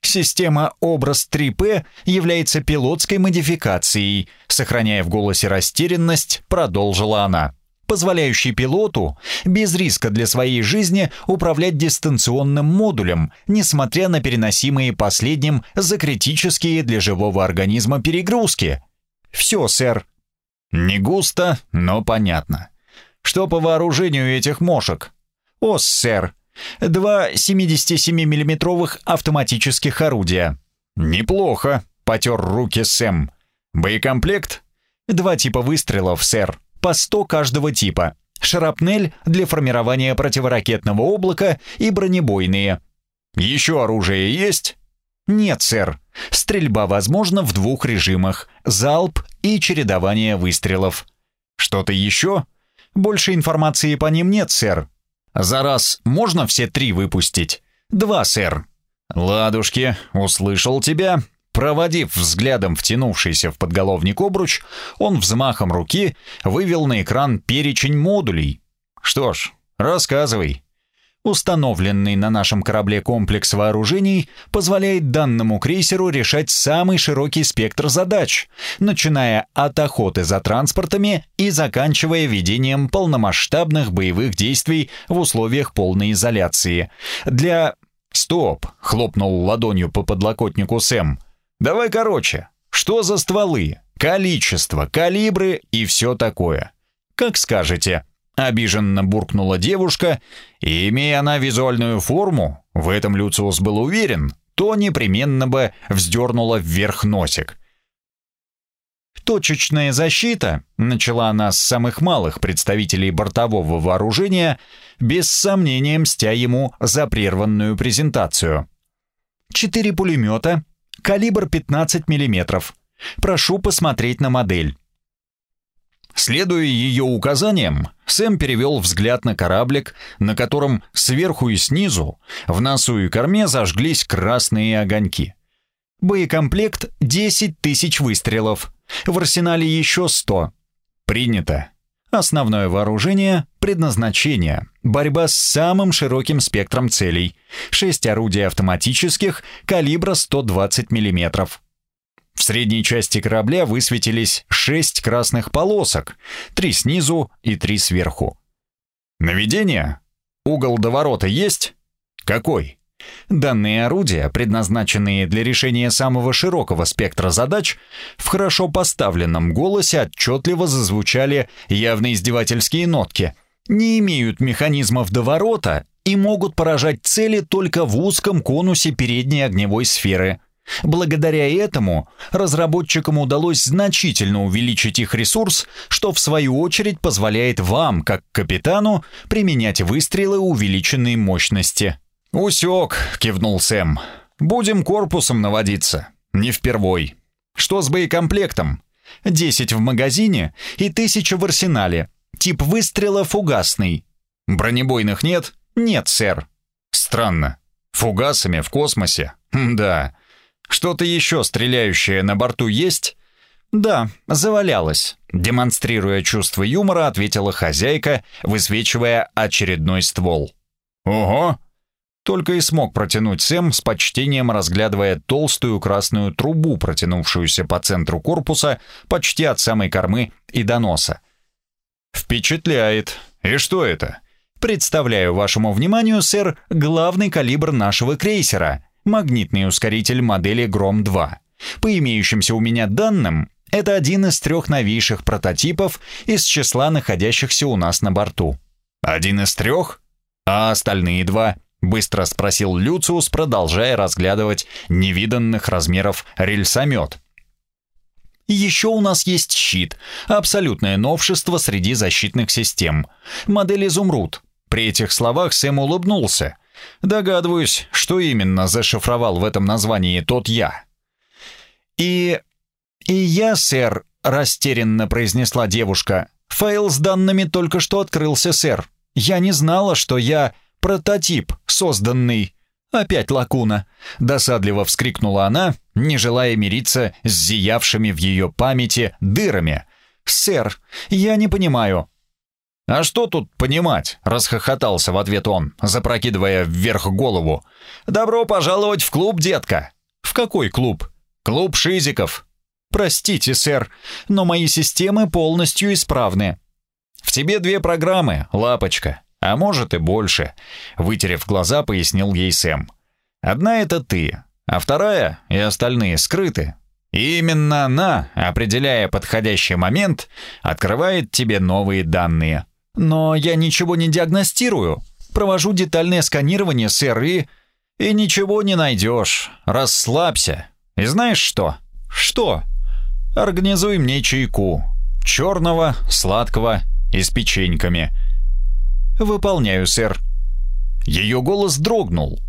S1: Система образ 3P является пилотской модификацией, сохраняя в голосе растерянность, продолжила она, позволяющей пилоту без риска для своей жизни управлять дистанционным модулем, несмотря на переносимые последним за критические для живого организма перегрузки. Все, сэр. Не густо, но понятно. Что по вооружению этих мошек? О, сэр, Два 77-миллиметровых автоматических орудия. «Неплохо», — потер руки Сэм. «Боекомплект?» «Два типа выстрелов, сэр. По 100 каждого типа. Шарапнель для формирования противоракетного облака и бронебойные». «Еще оружие есть?» «Нет, сэр. Стрельба возможна в двух режимах — залп и чередование выстрелов». «Что-то еще?» «Больше информации по ним нет, сэр. За раз можно все три выпустить? Два, сэр. Ладушки, услышал тебя. Проводив взглядом втянувшийся в подголовник обруч, он взмахом руки вывел на экран перечень модулей. Что ж, рассказывай. Установленный на нашем корабле комплекс вооружений позволяет данному крейсеру решать самый широкий спектр задач, начиная от охоты за транспортами и заканчивая ведением полномасштабных боевых действий в условиях полной изоляции. Для... «Стоп!» — хлопнул ладонью по подлокотнику Сэм. «Давай короче. Что за стволы? Количество, калибры и все такое. Как скажете». Обиженно буркнула девушка, и, имея она визуальную форму, в этом Люциус был уверен, то непременно бы вздернула вверх носик. «Точечная защита», — начала она с самых малых представителей бортового вооружения, без сомнения мстя ему за прерванную презентацию. «Четыре пулемета, калибр 15 мм. Прошу посмотреть на модель». Следуя ее указаниям, Сэм перевел взгляд на кораблик, на котором сверху и снизу, в носу и корме зажглись красные огоньки. Боекомплект 10 тысяч выстрелов. В арсенале еще 100. Принято. Основное вооружение — предназначение. Борьба с самым широким спектром целей. Шесть орудий автоматических, калибра 120 мм. средней части корабля высветились шесть красных полосок, три снизу и три сверху. Наведение? Угол до ворота есть? Какой? Данные орудия, предназначенные для решения самого широкого спектра задач, в хорошо поставленном голосе отчетливо зазвучали явно издевательские нотки, не имеют механизмов до ворота и могут поражать цели только в узком конусе передней огневой сферы. Благодаря этому разработчикам удалось значительно увеличить их ресурс, что в свою очередь позволяет вам, как капитану, применять выстрелы увеличенной мощности. «Усек», — кивнул Сэм. «Будем корпусом наводиться. Не впервой. Что с боекомплектом? Десять в магазине и тысяча в арсенале. Тип выстрела фугасный. Бронебойных нет? Нет, сэр. Странно. Фугасами в космосе? Да. Что-то еще стреляющее на борту есть? Да, завалялось. Демонстрируя чувство юмора, ответила хозяйка, высвечивая очередной ствол. Ого! Только и смог протянуть Сэм с почтением, разглядывая толстую красную трубу, протянувшуюся по центру корпуса почти от самой кормы и до носа. «Впечатляет. И что это?» «Представляю вашему вниманию, сэр, главный калибр нашего крейсера, магнитный ускоритель модели «Гром-2». По имеющимся у меня данным, это один из трех новейших прототипов из числа находящихся у нас на борту. Один из трех? А остальные два — Быстро спросил Люциус, продолжая разглядывать невиданных размеров рельсомет. Еще у нас есть щит, абсолютное новшество среди защитных систем. Модель «Изумруд». При этих словах Сэм улыбнулся. Догадываюсь, что именно зашифровал в этом названии тот я. «И... и я, сэр», — растерянно произнесла девушка. «Файл с данными только что открылся, сэр. Я не знала, что я...» прототип, созданный... Опять лакуна. Досадливо вскрикнула она, не желая мириться с зиявшими в ее памяти дырами. «Сэр, я не понимаю». «А что тут понимать?» — расхохотался в ответ он, запрокидывая вверх голову. «Добро пожаловать в клуб, детка!» «В какой клуб?» «Клуб шизиков». «Простите, сэр, но мои системы полностью исправны». «В тебе две программы, лапочка. А может и больше, вытерев глаза, пояснил ей Сэм. Одна это ты, а вторая и остальные скрыты. Именно она, определяя подходящий момент, открывает тебе новые данные. Но я ничего не диагностирую. Провожу детальное сканирование, сэр, и... И ничего не найдешь. Расслабься. И знаешь что? Что? Организуй мне чайку. Черного, сладкого и с печеньками. «Выполняю, сэр». Ее голос дрогнул.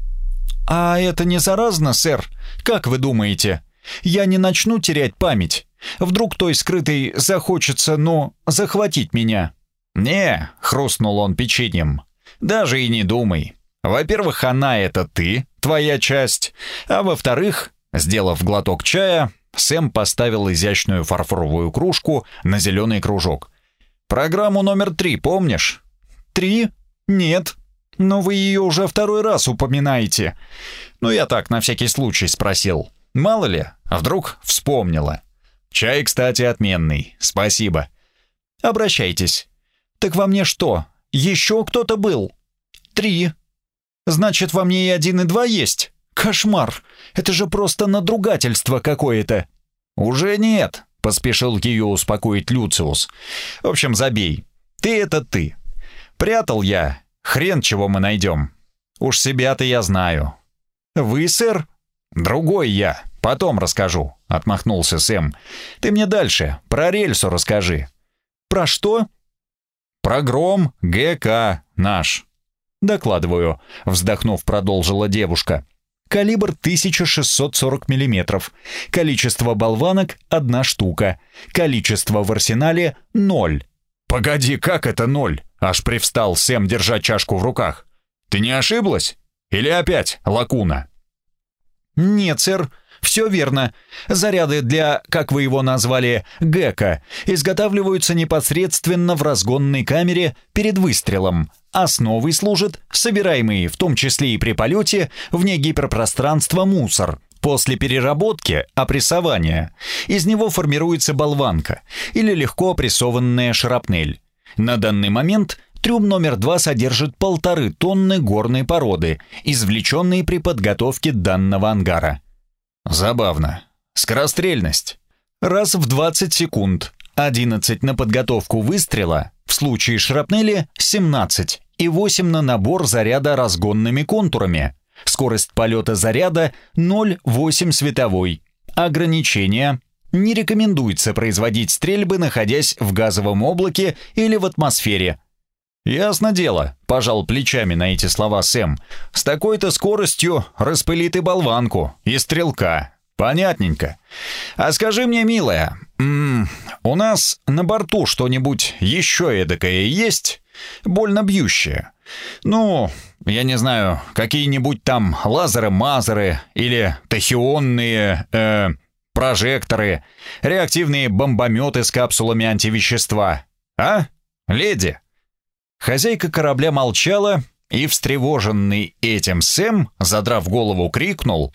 S1: «А это не заразно, сэр? Как вы думаете? Я не начну терять память. Вдруг той скрытой захочется, ну, захватить меня?» «Не», — хрустнул он печеньем, — «даже и не думай. Во-первых, она — это ты, твоя часть, а во-вторых, сделав глоток чая, Сэм поставил изящную фарфоровую кружку на зеленый кружок. «Программу номер три помнишь?» три? Нет. Но вы ее уже второй раз упоминаете. Ну, я так на всякий случай спросил. Мало ли, а вдруг вспомнила. Чай, кстати, отменный. Спасибо. Обращайтесь. Так во мне что, еще кто-то был? Три. Значит, во мне и один, и два есть? Кошмар. Это же просто надругательство какое-то. Уже нет, поспешил ее успокоить Люциус. В общем, забей. Ты — это ты. Прятал я. Хрен чего мы найдем. Уж себя-то я знаю. Вы, сэр? Другой я. Потом расскажу, отмахнулся Сэм. Ты мне дальше про рельсу расскажи. Про что? Про гром ГК наш. Докладываю, вздохнув, продолжила девушка. Калибр 1640 мм. Количество болванок — одна штука. Количество в арсенале — ноль. «Погоди, как это ноль?» Аж привстал Сэм, держа чашку в руках. «Ты не ошиблась? Или опять лакуна?» «Нет, сэр, все верно. Заряды для, как вы его назвали, ГЭКа, изготавливаются непосредственно в разгонной камере перед выстрелом. Основой служит собираемый, в том числе и при полете, вне гиперпространства мусор, После переработки, опрессования, из него формируется болванка или легко опрессованная шрапнель. На данный момент трюм номер два содержит полторы тонны горной породы, извлеченные при подготовке данного ангара. Забавно. Скорострельность. Раз в 20 секунд. 11 на подготовку выстрела, в случае шрапнели 17 и 8 на набор заряда разгонными контурами. Скорость полета заряда 0,8 световой. Ограничения. Не рекомендуется производить стрельбы, находясь в газовом облаке или в атмосфере. «Ясно дело», — пожал плечами на эти слова Сэм. «С такой-то скоростью распылит и болванку, и стрелка. Понятненько. А скажи мне, милая, м -м, у нас на борту что-нибудь еще эдакое есть? Больно бьющее. Ну, я не знаю, какие-нибудь там лазеры-мазеры или тахионные э, прожекторы, реактивные бомбометы с капсулами антивещества. А, леди?» Хозяйка корабля молчала, и встревоженный этим Сэм, задрав голову, крикнул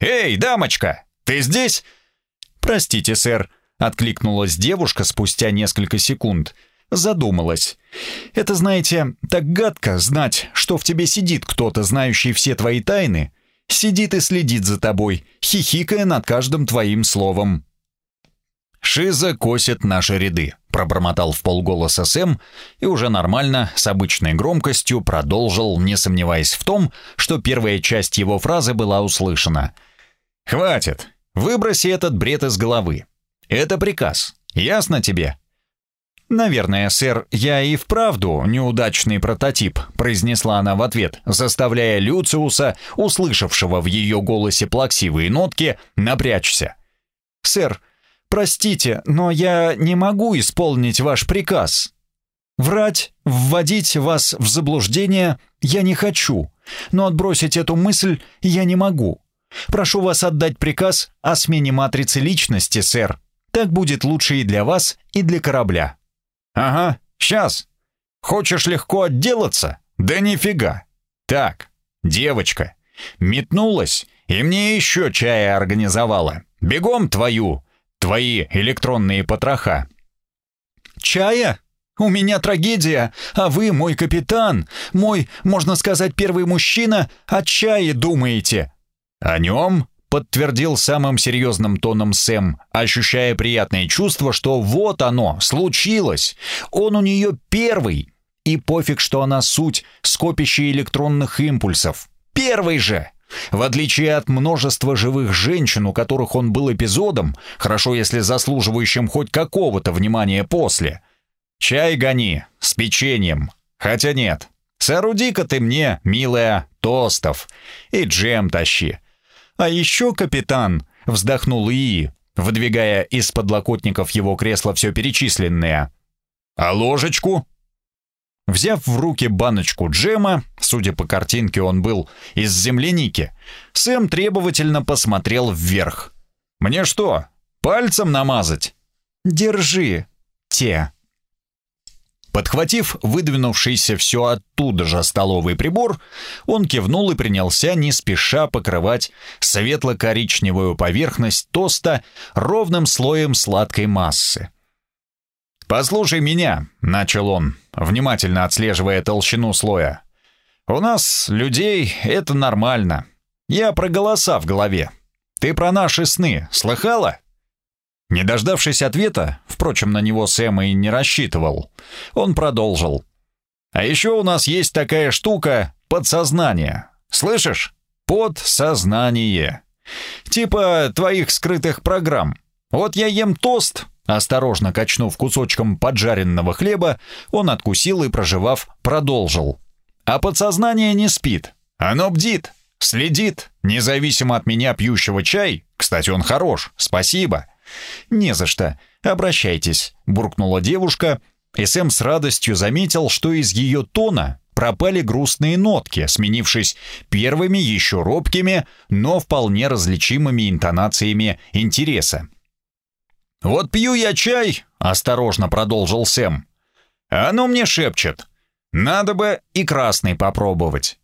S1: «Эй, дамочка, ты здесь?» «Простите, сэр», — откликнулась девушка спустя несколько секунд — задумалась. Это, знаете, так гадко знать, что в тебе сидит кто-то, знающий все твои тайны, сидит и следит за тобой, хихикая над каждым твоим словом. «Шиза косит наши ряды», — пробормотал в полголоса Сэм и уже нормально, с обычной громкостью продолжил, не сомневаясь в том, что первая часть его фразы была услышана. «Хватит! Выброси этот бред из головы. Это приказ. Ясно тебе?» «Наверное, сэр, я и вправду неудачный прототип», произнесла она в ответ, заставляя Люциуса, услышавшего в ее голосе плаксивые нотки, напрячься. «Сэр, простите, но я не могу исполнить ваш приказ. Врать, вводить вас в заблуждение я не хочу, но отбросить эту мысль я не могу. Прошу вас отдать приказ о смене матрицы личности, сэр. Так будет лучше и для вас, и для корабля». «Ага, сейчас. Хочешь легко отделаться? Да нифига. Так, девочка, метнулась и мне еще чая организовала. Бегом твою, твои электронные потроха». «Чая? У меня трагедия, а вы, мой капитан, мой, можно сказать, первый мужчина, о чае думаете». «О нем?» подтвердил самым серьезным тоном Сэм, ощущая приятное чувство, что вот оно, случилось. Он у нее первый. И пофиг, что она суть скопище электронных импульсов. Первый же! В отличие от множества живых женщин, у которых он был эпизодом, хорошо если заслуживающим хоть какого-то внимания после. Чай гони, с печеньем. Хотя нет, сооруди-ка ты мне, милая, тостов. И джем тащи. «А еще, капитан!» — вздохнул Ии, выдвигая из подлокотников его кресла все перечисленное. «А ложечку?» Взяв в руки баночку джема, судя по картинке он был из земляники, Сэм требовательно посмотрел вверх. «Мне что, пальцем намазать?» «Держи, те». Подхватив выдвинувшийся все оттуда же столовый прибор, он кивнул и принялся не спеша покрывать светло-коричневую поверхность тоста ровным слоем сладкой массы. «Послушай меня», — начал он, внимательно отслеживая толщину слоя. «У нас, людей, это нормально. Я про голоса в голове. Ты про наши сны слыхала?» Не дождавшись ответа, впрочем, на него Сэм и не рассчитывал, он продолжил. «А еще у нас есть такая штука — подсознание. Слышишь? Подсознание. Типа твоих скрытых программ. Вот я ем тост, осторожно качнув кусочком поджаренного хлеба, он откусил и, проживав, продолжил. А подсознание не спит. Оно бдит, следит, независимо от меня пьющего чай. Кстати, он хорош, спасибо. «Не за что. Обращайтесь», — буркнула девушка, и Сэм с радостью заметил, что из ее тона пропали грустные нотки, сменившись первыми еще робкими, но вполне различимыми интонациями интереса. «Вот пью я чай», — осторожно продолжил Сэм. «А оно мне шепчет. Надо бы и красный попробовать.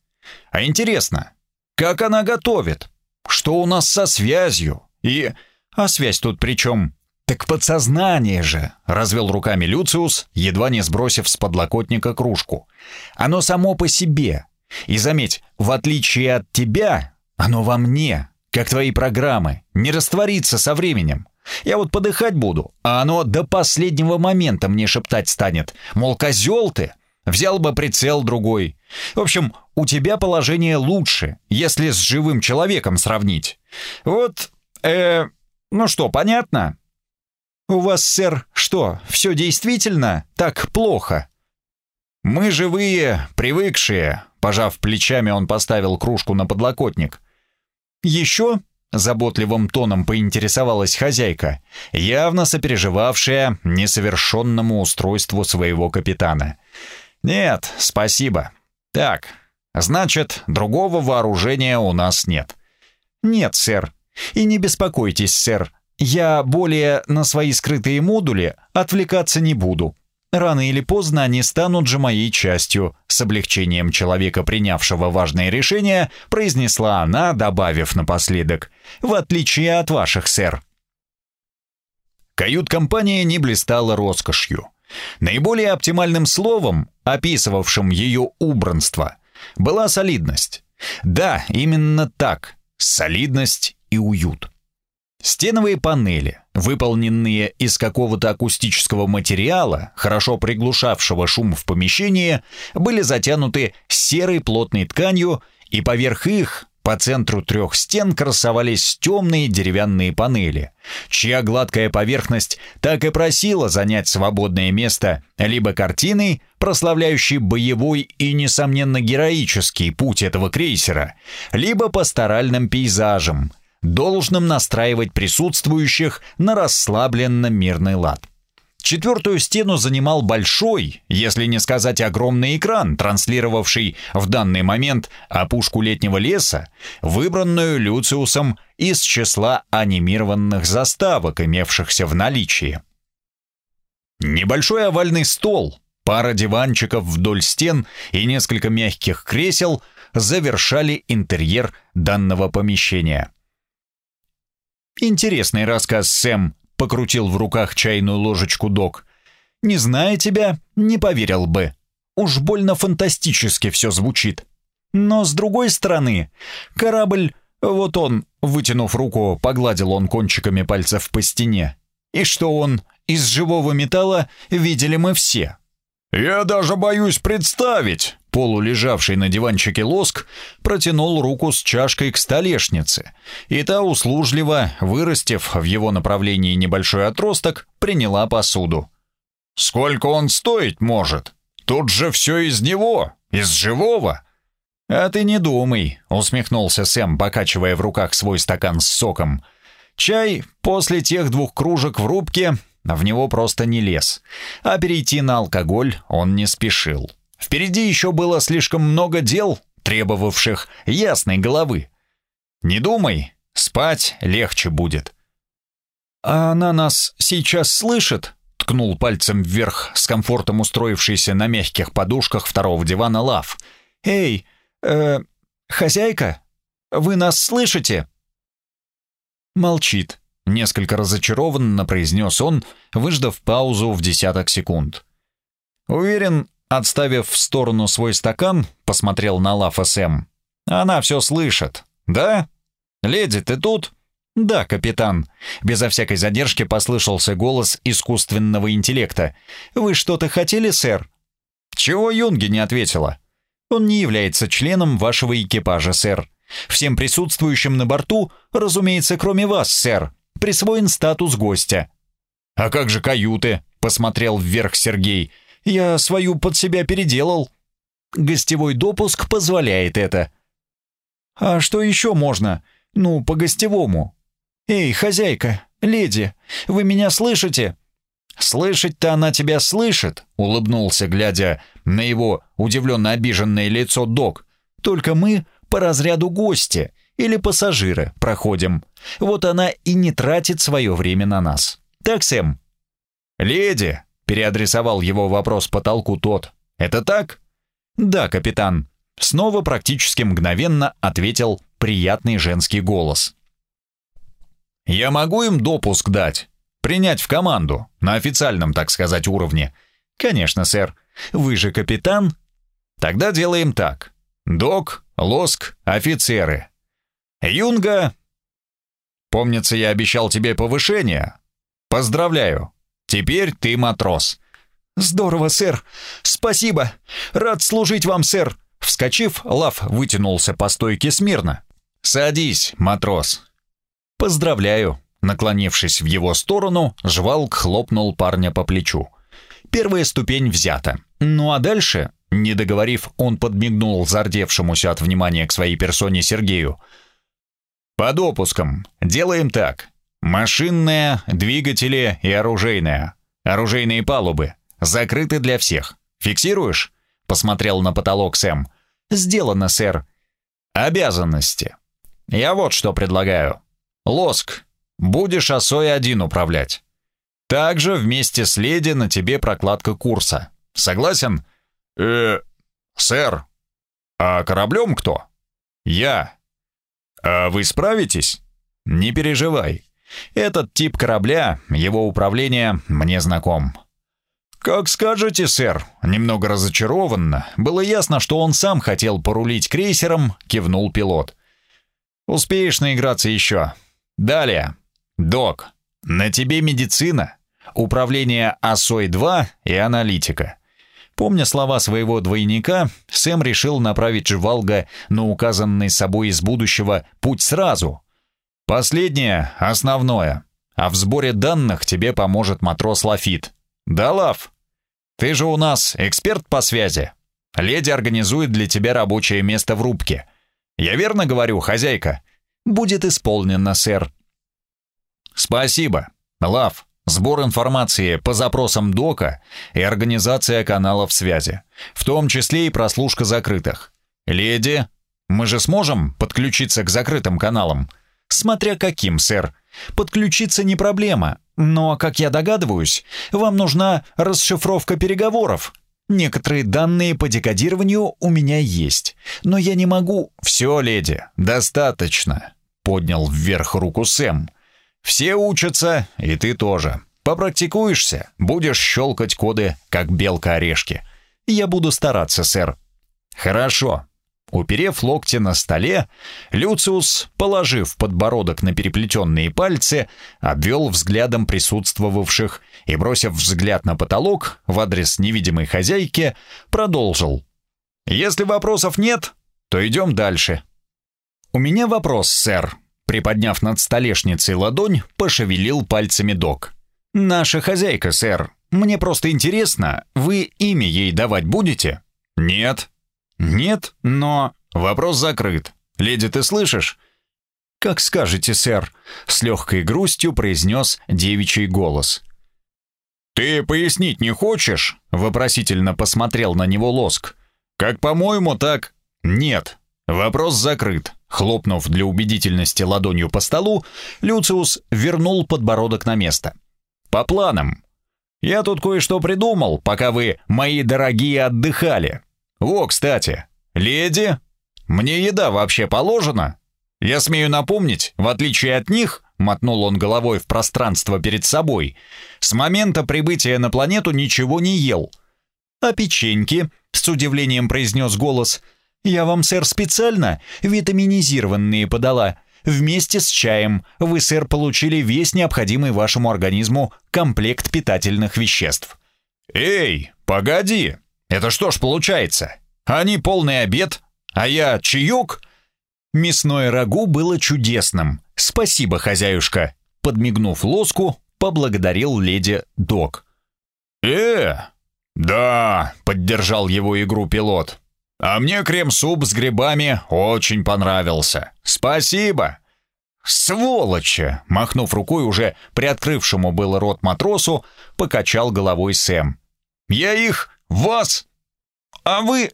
S1: А интересно, как она готовит? что у нас со связью? И... А связь тут при чем? Так подсознание же, развел руками Люциус, едва не сбросив с подлокотника кружку. Оно само по себе. И заметь, в отличие от тебя, оно во мне, как твои программы, не растворится со временем. Я вот подыхать буду, а оно до последнего момента мне шептать станет. Мол, козел ты, взял бы прицел другой. В общем, у тебя положение лучше, если с живым человеком сравнить. Вот, э, ну что, понятно? «У вас, сэр, что, все действительно так плохо?» «Мы живые, привыкшие», — пожав плечами, он поставил кружку на подлокотник. «Еще?» — заботливым тоном поинтересовалась хозяйка, явно сопереживавшая несовершенному устройству своего капитана. «Нет, спасибо. Так, значит, другого вооружения у нас нет». «Нет, сэр. И не беспокойтесь, сэр. Я более на свои скрытые модули отвлекаться не буду. Рано или поздно они станут же моей частью, с облегчением человека, принявшего важное решение, произнесла она, добавив напоследок, в отличие от ваших, сэр. Кают-компания не блистала роскошью. Наиболее оптимальным словом, описывавшим ее убранство, была солидность. Да, именно так, солидность и уют. Стеновые панели, выполненные из какого-то акустического материала, хорошо приглушавшего шум в помещении, были затянуты серой плотной тканью, и поверх их, по центру трех стен, красовались темные деревянные панели, чья гладкая поверхность так и просила занять свободное место либо картиной, прославляющей боевой и, несомненно, героический путь этого крейсера, либо пасторальным пейзажем – должным настраивать присутствующих на расслабленно-мирный лад. Четвертую стену занимал большой, если не сказать огромный экран, транслировавший в данный момент опушку летнего леса, выбранную Люциусом из числа анимированных заставок, имевшихся в наличии. Небольшой овальный стол, пара диванчиков вдоль стен и несколько мягких кресел завершали интерьер данного помещения. «Интересный рассказ, Сэм», — покрутил в руках чайную ложечку док. «Не зная тебя, не поверил бы. Уж больно фантастически все звучит. Но с другой стороны, корабль, вот он, вытянув руку, погладил он кончиками пальцев по стене. И что он, из живого металла, видели мы все. «Я даже боюсь представить», — полулежавший на диванчике лоск протянул руку с чашкой к столешнице, и та услужливо, вырастив в его направлении небольшой отросток, приняла посуду. «Сколько он стоить может? Тут же все из него, из живого». «А ты не думай», — усмехнулся Сэм, покачивая в руках свой стакан с соком. «Чай после тех двух кружек в рубке в него просто не лез. А перейти на алкоголь он не спешил. Впереди еще было слишком много дел, требовавших ясной головы. Не думай, спать легче будет. «А она нас сейчас слышит?» — ткнул пальцем вверх с комфортом устроившийся на мягких подушках второго дивана Лав. «Эй, э, хозяйка, вы нас слышите?» Молчит. Несколько разочарованно произнес он, выждав паузу в десяток секунд. Уверен, отставив в сторону свой стакан, посмотрел на Лафа Сэм. Она все слышит. Да? Леди, ты тут? Да, капитан. Безо всякой задержки послышался голос искусственного интеллекта. Вы что-то хотели, сэр? Чего Юнги не ответила? Он не является членом вашего экипажа, сэр. Всем присутствующим на борту, разумеется, кроме вас, сэр, присвоен статус гостя. «А как же каюты?» — посмотрел вверх Сергей. «Я свою под себя переделал. Гостевой допуск позволяет это». «А что еще можно? Ну, по-гостевому». «Эй, хозяйка, леди, вы меня слышите?» «Слышать-то она тебя слышит», — улыбнулся, глядя на его удивленно обиженное лицо док. «Только мы по разряду гостя или пассажиры проходим. Вот она и не тратит свое время на нас. Так, Сэм?» «Леди!» — переадресовал его вопрос потолку тот. «Это так?» «Да, капитан». Снова практически мгновенно ответил приятный женский голос. «Я могу им допуск дать? Принять в команду, на официальном, так сказать, уровне?» «Конечно, сэр. Вы же капитан?» «Тогда делаем так. Док, Лоск, офицеры. Юнга...» «Помнится, я обещал тебе повышение. Поздравляю. Теперь ты матрос».
S2: «Здорово, сэр. Спасибо. Рад служить вам, сэр».
S1: Вскочив, Лав вытянулся по стойке смирно. «Садись, матрос». «Поздравляю». Наклонившись в его сторону, жвалк хлопнул парня по плечу. Первая ступень взята. Ну а дальше, не договорив, он подмигнул зардевшемуся от внимания к своей персоне Сергею. «По допускам. Делаем так. Машинная, двигатели и оружейная. Оружейные палубы. Закрыты для всех. Фиксируешь?» Посмотрел на потолок Сэм. «Сделано, сэр». «Обязанности. Я вот что предлагаю. Лоск, будешь осой один управлять. Также вместе с леди на тебе прокладка курса. Согласен?» «Э, сэр, а кораблем кто?» «Я». «А вы справитесь?» «Не переживай. Этот тип корабля, его управление мне знаком». «Как скажете, сэр», — немного разочарованно. Было ясно, что он сам хотел порулить крейсером, кивнул пилот. «Успеешь наиграться еще. Далее. Док, на тебе медицина, управление ОСОЙ-2 и аналитика». Помня слова своего двойника, Сэм решил направить Жвалга на указанный собой из будущего путь сразу. Последнее — основное, а в сборе данных тебе поможет матрос Лафит. «Да, Лав, ты же у нас эксперт по связи. Леди организует для тебя рабочее место в рубке. Я верно говорю, хозяйка?» «Будет исполнено, сэр». «Спасибо. Лав, сбор информации по запросам ДОКа и организация каналов связи, в том числе и прослушка закрытых. Леди, мы же сможем подключиться к закрытым каналам?» «Смотря каким, сэр. Подключиться не проблема, но, как я догадываюсь, вам нужна расшифровка переговоров. Некоторые данные по декодированию у меня есть, но я не могу... Все, леди, достаточно. Поднял вверх руку Сэм. Все учатся, и ты тоже. Попрактикуешься, будешь щелкать коды, как белка орешки. Я буду стараться, сэр. Хорошо. Уперев локти на столе, Люциус, положив подбородок на переплетенные пальцы, обвел взглядом присутствовавших и, бросив взгляд на потолок в адрес невидимой хозяйки, продолжил. «Если вопросов нет, то идем дальше». «У меня вопрос, сэр», — приподняв над столешницей ладонь, пошевелил пальцами док. «Наша хозяйка, сэр. Мне просто интересно, вы имя ей давать будете?» «Нет», «Нет, но...» «Вопрос закрыт. Леди, ты слышишь?» «Как скажете, сэр», — с легкой грустью произнес девичий голос. «Ты пояснить не хочешь?» — вопросительно посмотрел на него Лоск. «Как по-моему, так...» «Нет. Вопрос закрыт». Хлопнув для убедительности ладонью по столу, Люциус вернул подбородок на место. «По планам. Я тут кое-что придумал, пока вы, мои дорогие, отдыхали. «О, кстати, леди, мне еда вообще положена? Я смею напомнить, в отличие от них, мотнул он головой в пространство перед собой, с момента прибытия на планету ничего не ел. А печеньки, с удивлением произнес голос, я вам, сэр, специально витаминизированные подала. Вместе с чаем вы, сэр, получили весь необходимый вашему организму комплект питательных веществ. «Эй, погоди!» Это что ж получается? Они полный обед, а я чаек? Мясное рагу было чудесным. Спасибо, хозяюшка. Подмигнув лоску, поблагодарил леди Док. «Э, да», — поддержал его игру пилот. «А мне крем-суп с грибами очень понравился. Спасибо». «Сволочи!» — махнув рукой уже приоткрывшему был рот матросу, покачал головой Сэм. «Я их вас! А вы...»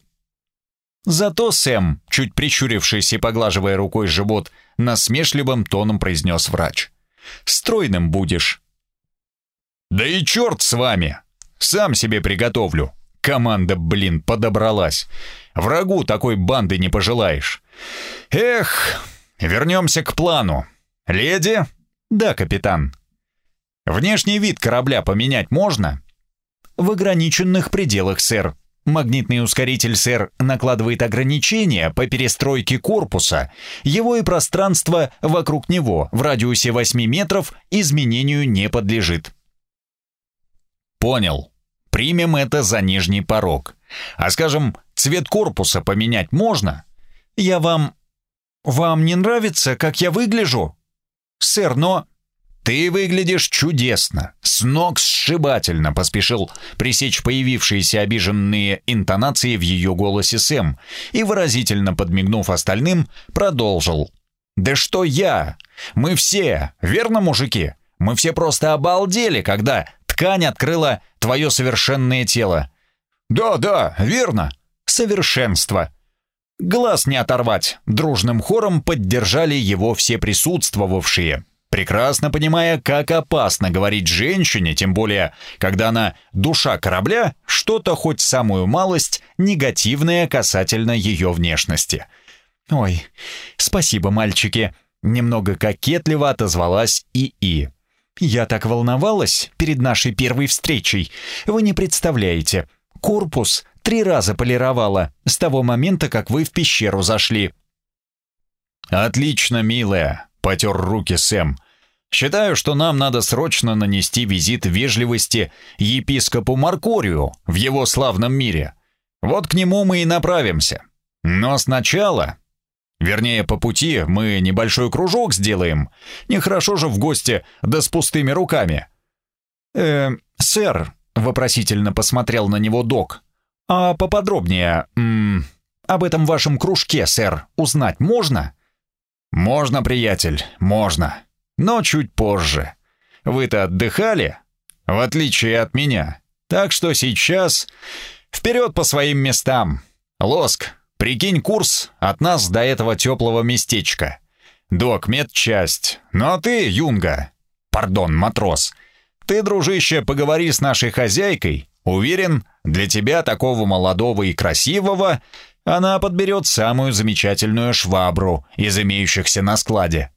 S1: Зато Сэм, чуть прищурившись и поглаживая рукой живот, насмешливым тоном произнес врач. «Стройным будешь». «Да и черт с вами! Сам себе приготовлю!» Команда, блин, подобралась. Врагу такой банды не пожелаешь. Эх,
S2: вернемся к плану. Леди?
S1: Да, капитан.
S2: Внешний вид корабля поменять можно?
S1: В ограниченных пределах, сэр. Магнитный ускоритель, сэр, накладывает ограничения по перестройке корпуса. Его и пространство вокруг него в радиусе 8 метров изменению не подлежит.
S2: Понял. Примем это за нижний порог. А скажем, цвет корпуса поменять можно?
S1: Я вам... Вам не нравится, как я выгляжу? Сэр, но...
S2: «Ты выглядишь чудесно, с ног сшибательно», — поспешил пресечь появившиеся обиженные интонации в ее голосе Сэм и, выразительно подмигнув остальным, продолжил. «Да что я? Мы все, верно, мужики? Мы все просто обалдели, когда ткань открыла твое совершенное тело». «Да, да, верно. Совершенство». Глаз не оторвать. Дружным хором поддержали его все присутствовавшие прекрасно понимая, как опасно говорить женщине, тем более, когда она душа корабля, что-то хоть самую малость негативное касательно ее внешности.
S1: «Ой, спасибо, мальчики», — немного кокетливо отозвалась ИИ. «Я так волновалась перед нашей первой встречей. Вы не представляете. Корпус три раза полировала с того момента, как вы в пещеру зашли».
S2: «Отлично, милая», — потер руки Сэм. Считаю, что нам надо срочно нанести визит вежливости епископу Маркорию в его славном мире. Вот к нему мы и направимся. Но сначала... Вернее, по пути мы небольшой кружок сделаем. Нехорошо же в гости, да с пустыми руками.
S1: «Э, сэр», — вопросительно посмотрел на него док, «а поподробнее, м об этом вашем кружке, сэр, узнать можно?»
S2: «Можно, приятель, можно но чуть позже. Вы-то отдыхали, в отличие от меня. Так что сейчас вперед по своим местам. Лоск, прикинь курс от нас до этого теплого местечка. Док, медчасть. Ну а ты, Юнга, пардон, матрос, ты, дружище, поговори с нашей хозяйкой. Уверен, для тебя, такого молодого и красивого, она подберет самую замечательную швабру из имеющихся на складе.